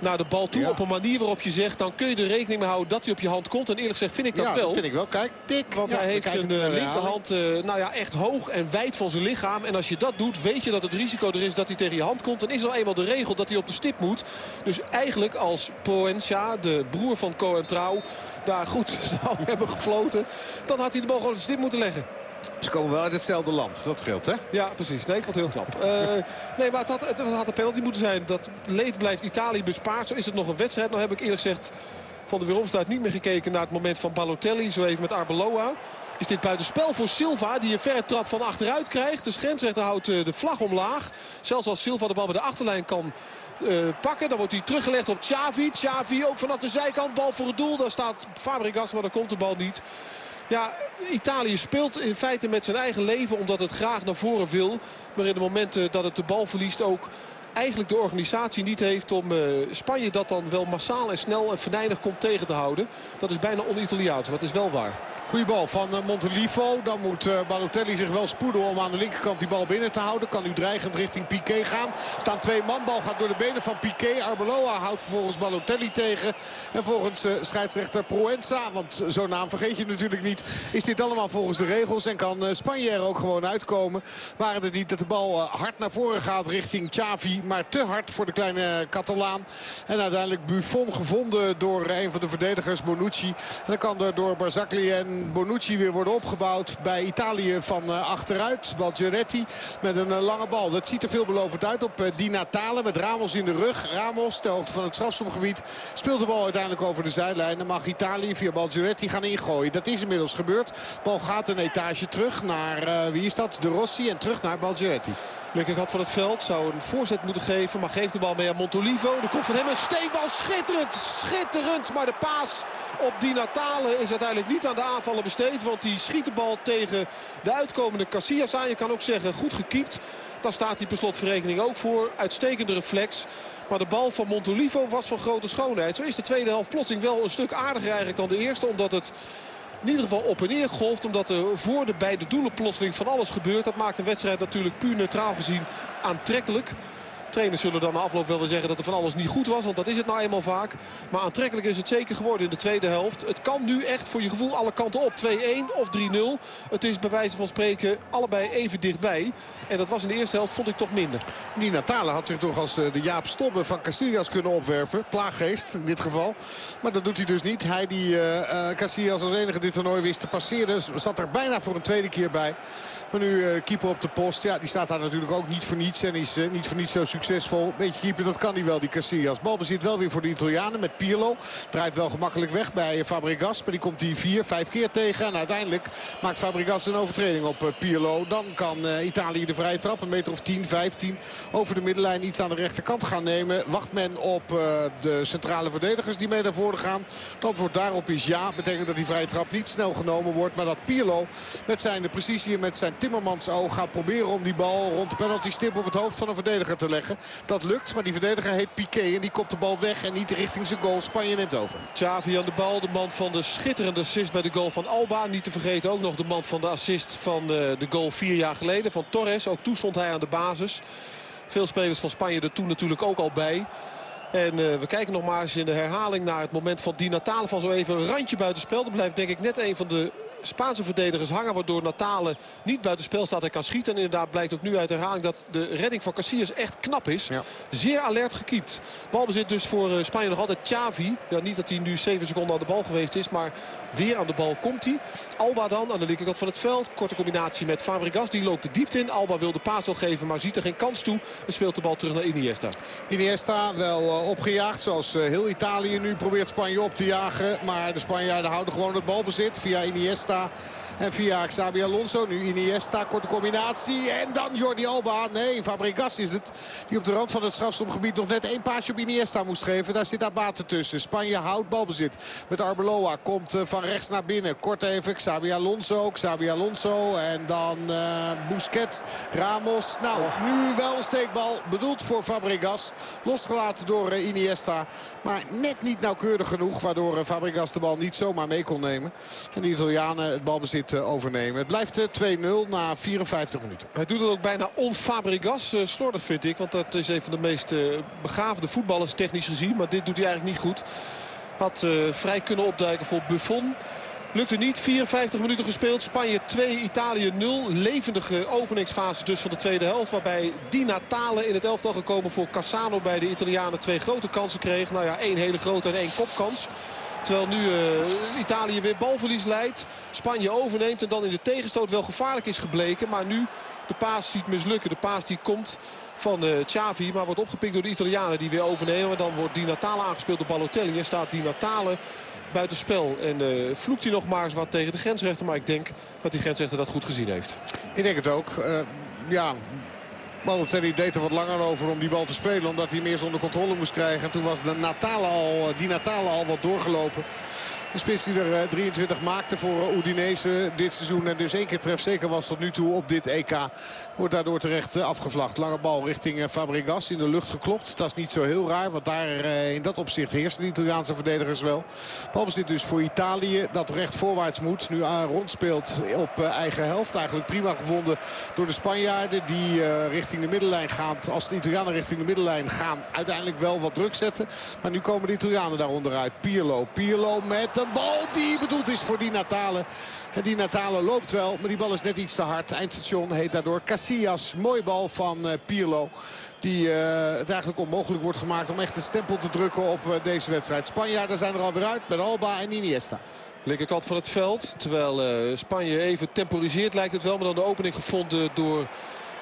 naar de bal toe ja. op een manier waarop je zegt... dan kun je er rekening mee houden dat hij op je hand komt. En eerlijk gezegd vind ik dat ja, wel. dat vind ik wel. Kijk, tik. Want ja, hij heeft zijn uh, linkerhand uh, nou ja, echt hoog en wijd van zijn lichaam. En als je dat doet, weet je dat het risico er is dat hij tegen je hand komt. Dan is nou eenmaal de regel dat hij op de stip moet. Dus eigenlijk als Proença, de broer van Cohen Trouw... daar goed zou hebben gefloten... dan had hij de bal gewoon op de stip moeten leggen. Ze komen wel uit hetzelfde land. Dat scheelt, hè? Ja, precies. Nee, ik vond het heel knap. Uh, nee, maar het had, het had een penalty moeten zijn. Dat leed blijft Italië bespaard. Zo is het nog een wedstrijd. Nou heb ik eerlijk gezegd van de weeromstuit niet meer gekeken naar het moment van Balotelli. Zo even met Arbeloa. Is dit buitenspel voor Silva die een verre trap van achteruit krijgt. De grensrechter houdt de vlag omlaag. Zelfs als Silva de bal bij de achterlijn kan pakken. Dan wordt hij teruggelegd op Xavi. Xavi ook vanaf de zijkant. Bal voor het doel. Daar staat Fabregas, maar daar komt de bal niet. Ja, Italië speelt in feite met zijn eigen leven omdat het graag naar voren wil. Maar in de momenten dat het de bal verliest ook eigenlijk de organisatie niet heeft om uh, Spanje dat dan wel massaal en snel en venijnig komt tegen te houden. Dat is bijna on-Italiaans, maar is wel waar. Goeie bal van uh, Montelivo. Dan moet uh, Balotelli zich wel spoeden om aan de linkerkant die bal binnen te houden. Kan nu dreigend richting Piqué gaan. Staan twee man. Bal gaat door de benen van Piqué. Arbeloa houdt vervolgens Balotelli tegen. En volgens scheidsrechter Proenza, want zo'n naam vergeet je natuurlijk niet... is dit allemaal volgens de regels. En kan Spanje er ook gewoon uitkomen. Waren het niet dat de bal hard naar voren gaat richting Xavi. Maar te hard voor de kleine Catalaan. En uiteindelijk Buffon gevonden door een van de verdedigers, Bonucci. En dan kan er door Barzagli en Bonucci weer worden opgebouwd bij Italië van uh, achteruit. Balgeretti met een uh, lange bal. Dat ziet er veelbelovend uit op uh, Di Natale met Ramos in de rug. Ramos, ter hoogte van het strafschopgebied, speelt de bal uiteindelijk over de zijlijn. Dan mag Italië via Balgeretti gaan ingooien. Dat is inmiddels gebeurd. De bal gaat een etage terug naar, wie is dat? De Rossi en terug naar Balgeretti. Linkerkant van het veld zou een voorzet moeten geven. Maar geeft de bal mee aan Montolivo. De komt van hem een steekbal. Schitterend. Schitterend. Maar de paas op Di Natale is uiteindelijk niet aan de aanvallen besteed. Want die schiet de bal tegen de uitkomende Casillas aan. Je kan ook zeggen goed gekiept. Daar staat hij per slotverrekening ook voor. Uitstekende reflex. Maar de bal van Montolivo was van grote schoonheid. Zo is de tweede helft plotseling wel een stuk aardiger eigenlijk dan de eerste. Omdat het in ieder geval op en neer golft. Omdat er voor de beide doelen plotseling van alles gebeurt. Dat maakt een wedstrijd natuurlijk puur neutraal gezien aantrekkelijk. Trainers zullen dan na afloop wel weer zeggen dat er van alles niet goed was. Want dat is het nou eenmaal vaak. Maar aantrekkelijk is het zeker geworden in de tweede helft. Het kan nu echt voor je gevoel alle kanten op. 2-1 of 3-0. Het is bij wijze van spreken allebei even dichtbij. En dat was in de eerste helft vond ik toch minder. Nina Talen had zich toch als eh, de Jaap Stobbe van Casillas kunnen opwerpen. Plaaggeest in dit geval. Maar dat doet hij dus niet. Hij die uh, Casillas als enige dit toernooi wist te passeren. Zat er bijna voor een tweede keer bij. Maar nu uh, keeper op de post. Ja, die staat daar natuurlijk ook niet voor niets. En is niet voor niets zo succesvol. Beetje keeper, dat kan hij wel, die Casillas. Balbezit wel weer voor de Italianen met Pirlo. Draait wel gemakkelijk weg bij Fabregas. Maar die komt hij vier, vijf keer tegen. En uiteindelijk maakt Fabregas een overtreding op uh, Pirlo. Dan kan Italië de vrije trap, een meter of 10, 15... over de middenlijn iets aan de rechterkant gaan nemen. Wacht men op de centrale verdedigers die mee naar voren gaan. Het antwoord daarop is ja. Betekent dat die vrije trap niet snel genomen wordt. Maar dat Pirlo met zijn precisie en met zijn Timmermans oog gaat proberen om die bal rond de penalty stip op het hoofd van een verdediger te leggen. Dat lukt, maar die verdediger heet Piqué en die kopt de bal weg en niet richting zijn goal. Spanje neemt over. Xavi aan de bal, de man van de schitterende assist bij de goal van Alba. Niet te vergeten ook nog de man van de assist van de goal vier jaar geleden van Torres. Ook toen stond hij aan de basis. Veel spelers van Spanje er toen natuurlijk ook al bij. En uh, we kijken nog maar eens in de herhaling naar het moment van Di Natale van zo even een randje buitenspel. Dat blijft denk ik net een van de Spaanse verdedigers hangen. Waardoor Natale niet buiten spel staat en kan schieten. En inderdaad blijkt ook nu uit herhaling dat de redding van Casillas echt knap is. Ja. Zeer alert gekiept. Balbezit dus voor Spanje nog altijd Xavi. Ja, niet dat hij nu 7 seconden aan de bal geweest is. Maar weer aan de bal komt hij. Alba dan aan de linkerkant van het veld. Korte combinatie met Fabregas. Die loopt de diepte in. Alba wil de paas wel geven, maar ziet er geen kans toe. En speelt de bal terug naar Iniesta. Iniesta wel uh, opgejaagd. Zoals uh, heel Italië nu probeert Spanje op te jagen. Maar de Spanjaarden houden gewoon het balbezit via Iniesta. En via Xabi Alonso. Nu Iniesta, korte combinatie. En dan Jordi Alba. Nee, Fabregas is het. Die op de rand van het strafstopgebied nog net één paasje op Iniesta moest geven. Daar zit Abate tussen. Spanje houdt balbezit. Met Arbeloa komt uh, van rechts naar binnen. Kort even Xabi Alonso. Xabi Alonso. En dan uh, Busquets. Ramos. Nou, nu wel een steekbal. Bedoeld voor Fabregas. Losgelaten door uh, Iniesta. Maar net niet nauwkeurig genoeg. Waardoor Fabregas de bal niet zomaar mee kon nemen. En de Italianen het balbezit overnemen. Het blijft 2-0 na 54 minuten. Hij doet het ook bijna on-Fabregas. slordig vind ik. Want dat is een van de meest begaafde voetballers technisch gezien. Maar dit doet hij eigenlijk niet goed. Had vrij kunnen opduiken voor Buffon. Lukte niet. 54 minuten gespeeld. Spanje 2, Italië 0. Levendige openingsfase dus van de tweede helft. Waarbij Di Natale in het elftal gekomen voor Cassano bij de Italianen twee grote kansen kreeg. Nou ja, één hele grote en één kopkans. Terwijl nu uh, Italië weer balverlies leidt. Spanje overneemt en dan in de tegenstoot wel gevaarlijk is gebleken. Maar nu de paas ziet mislukken. De paas die komt van uh, Xavi. Maar wordt opgepikt door de Italianen die weer overnemen. Dan wordt Di Natale aangespeeld door Balotelli. En staat Di Natale buitenspel. En uh, vloekt hij nog maar eens wat tegen de grensrechter. Maar ik denk dat die grensrechter dat goed gezien heeft. Ik denk het ook. Ja, Balotelli deed er wat langer over om die bal te spelen. Omdat hij meer onder controle moest krijgen. En toen was de Natale al, die Natale al wat doorgelopen. De spits die er 23 maakte voor Udinese dit seizoen. En dus één keer treft zeker was tot nu toe op dit EK. Wordt daardoor terecht afgevlacht. Lange bal richting Fabregas in de lucht geklopt. Dat is niet zo heel raar. Want daar in dat opzicht heersen de Italiaanse verdedigers wel. Balbezit dus voor Italië. Dat recht voorwaarts moet. Nu rondspeelt op eigen helft. Eigenlijk prima gevonden door de Spanjaarden. Die richting de middenlijn gaan. Als de Italianen richting de middenlijn gaan. Uiteindelijk wel wat druk zetten. Maar nu komen de Italianen daaronder uit. Pirlo. Pirlo met een bal die bedoeld is voor die Natale. En die Natale loopt wel, maar die bal is net iets te hard. Eindstation heet daardoor Casillas. Mooi bal van uh, Pirlo. Die uh, het eigenlijk onmogelijk wordt gemaakt om echt een stempel te drukken op uh, deze wedstrijd. Spanjaarden zijn er alweer uit met Alba en Iniesta. Linkerkant van het veld. Terwijl Spanje even temporiseert lijkt het wel. Maar dan de opening gevonden door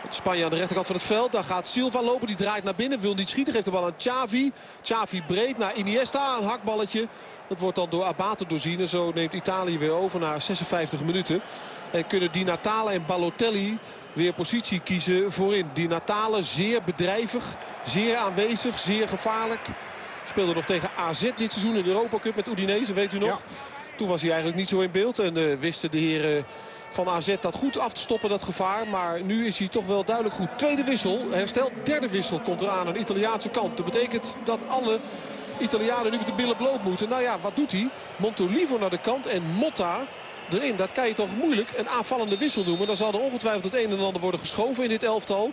Spanje aan de rechterkant van het veld. Daar gaat Silva lopen. Die draait naar binnen. Wil niet schieten. Geeft de bal aan Xavi. Xavi breed naar Iniesta. Een hakballetje. Dat wordt dan door Abate doorzien. En zo neemt Italië weer over na 56 minuten. En kunnen Di Natale en Balotelli weer positie kiezen voorin. Di Natale zeer bedrijvig. Zeer aanwezig. Zeer gevaarlijk. Speelde nog tegen AZ dit seizoen in de Europa Cup met Udinese. Weet u nog? Toen was hij eigenlijk niet zo in beeld. En uh, wisten de heren van AZ dat goed af te stoppen, dat gevaar. Maar nu is hij toch wel duidelijk goed. Tweede wissel, hersteld. Derde wissel komt eraan aan de Italiaanse kant. Dat betekent dat alle Italianen nu met de billen bloot moeten. Nou ja, wat doet hij? Montolivo naar de kant en Motta erin. Dat kan je toch moeilijk een aanvallende wissel noemen. Dan zal er ongetwijfeld het een en ander worden geschoven in dit elftal.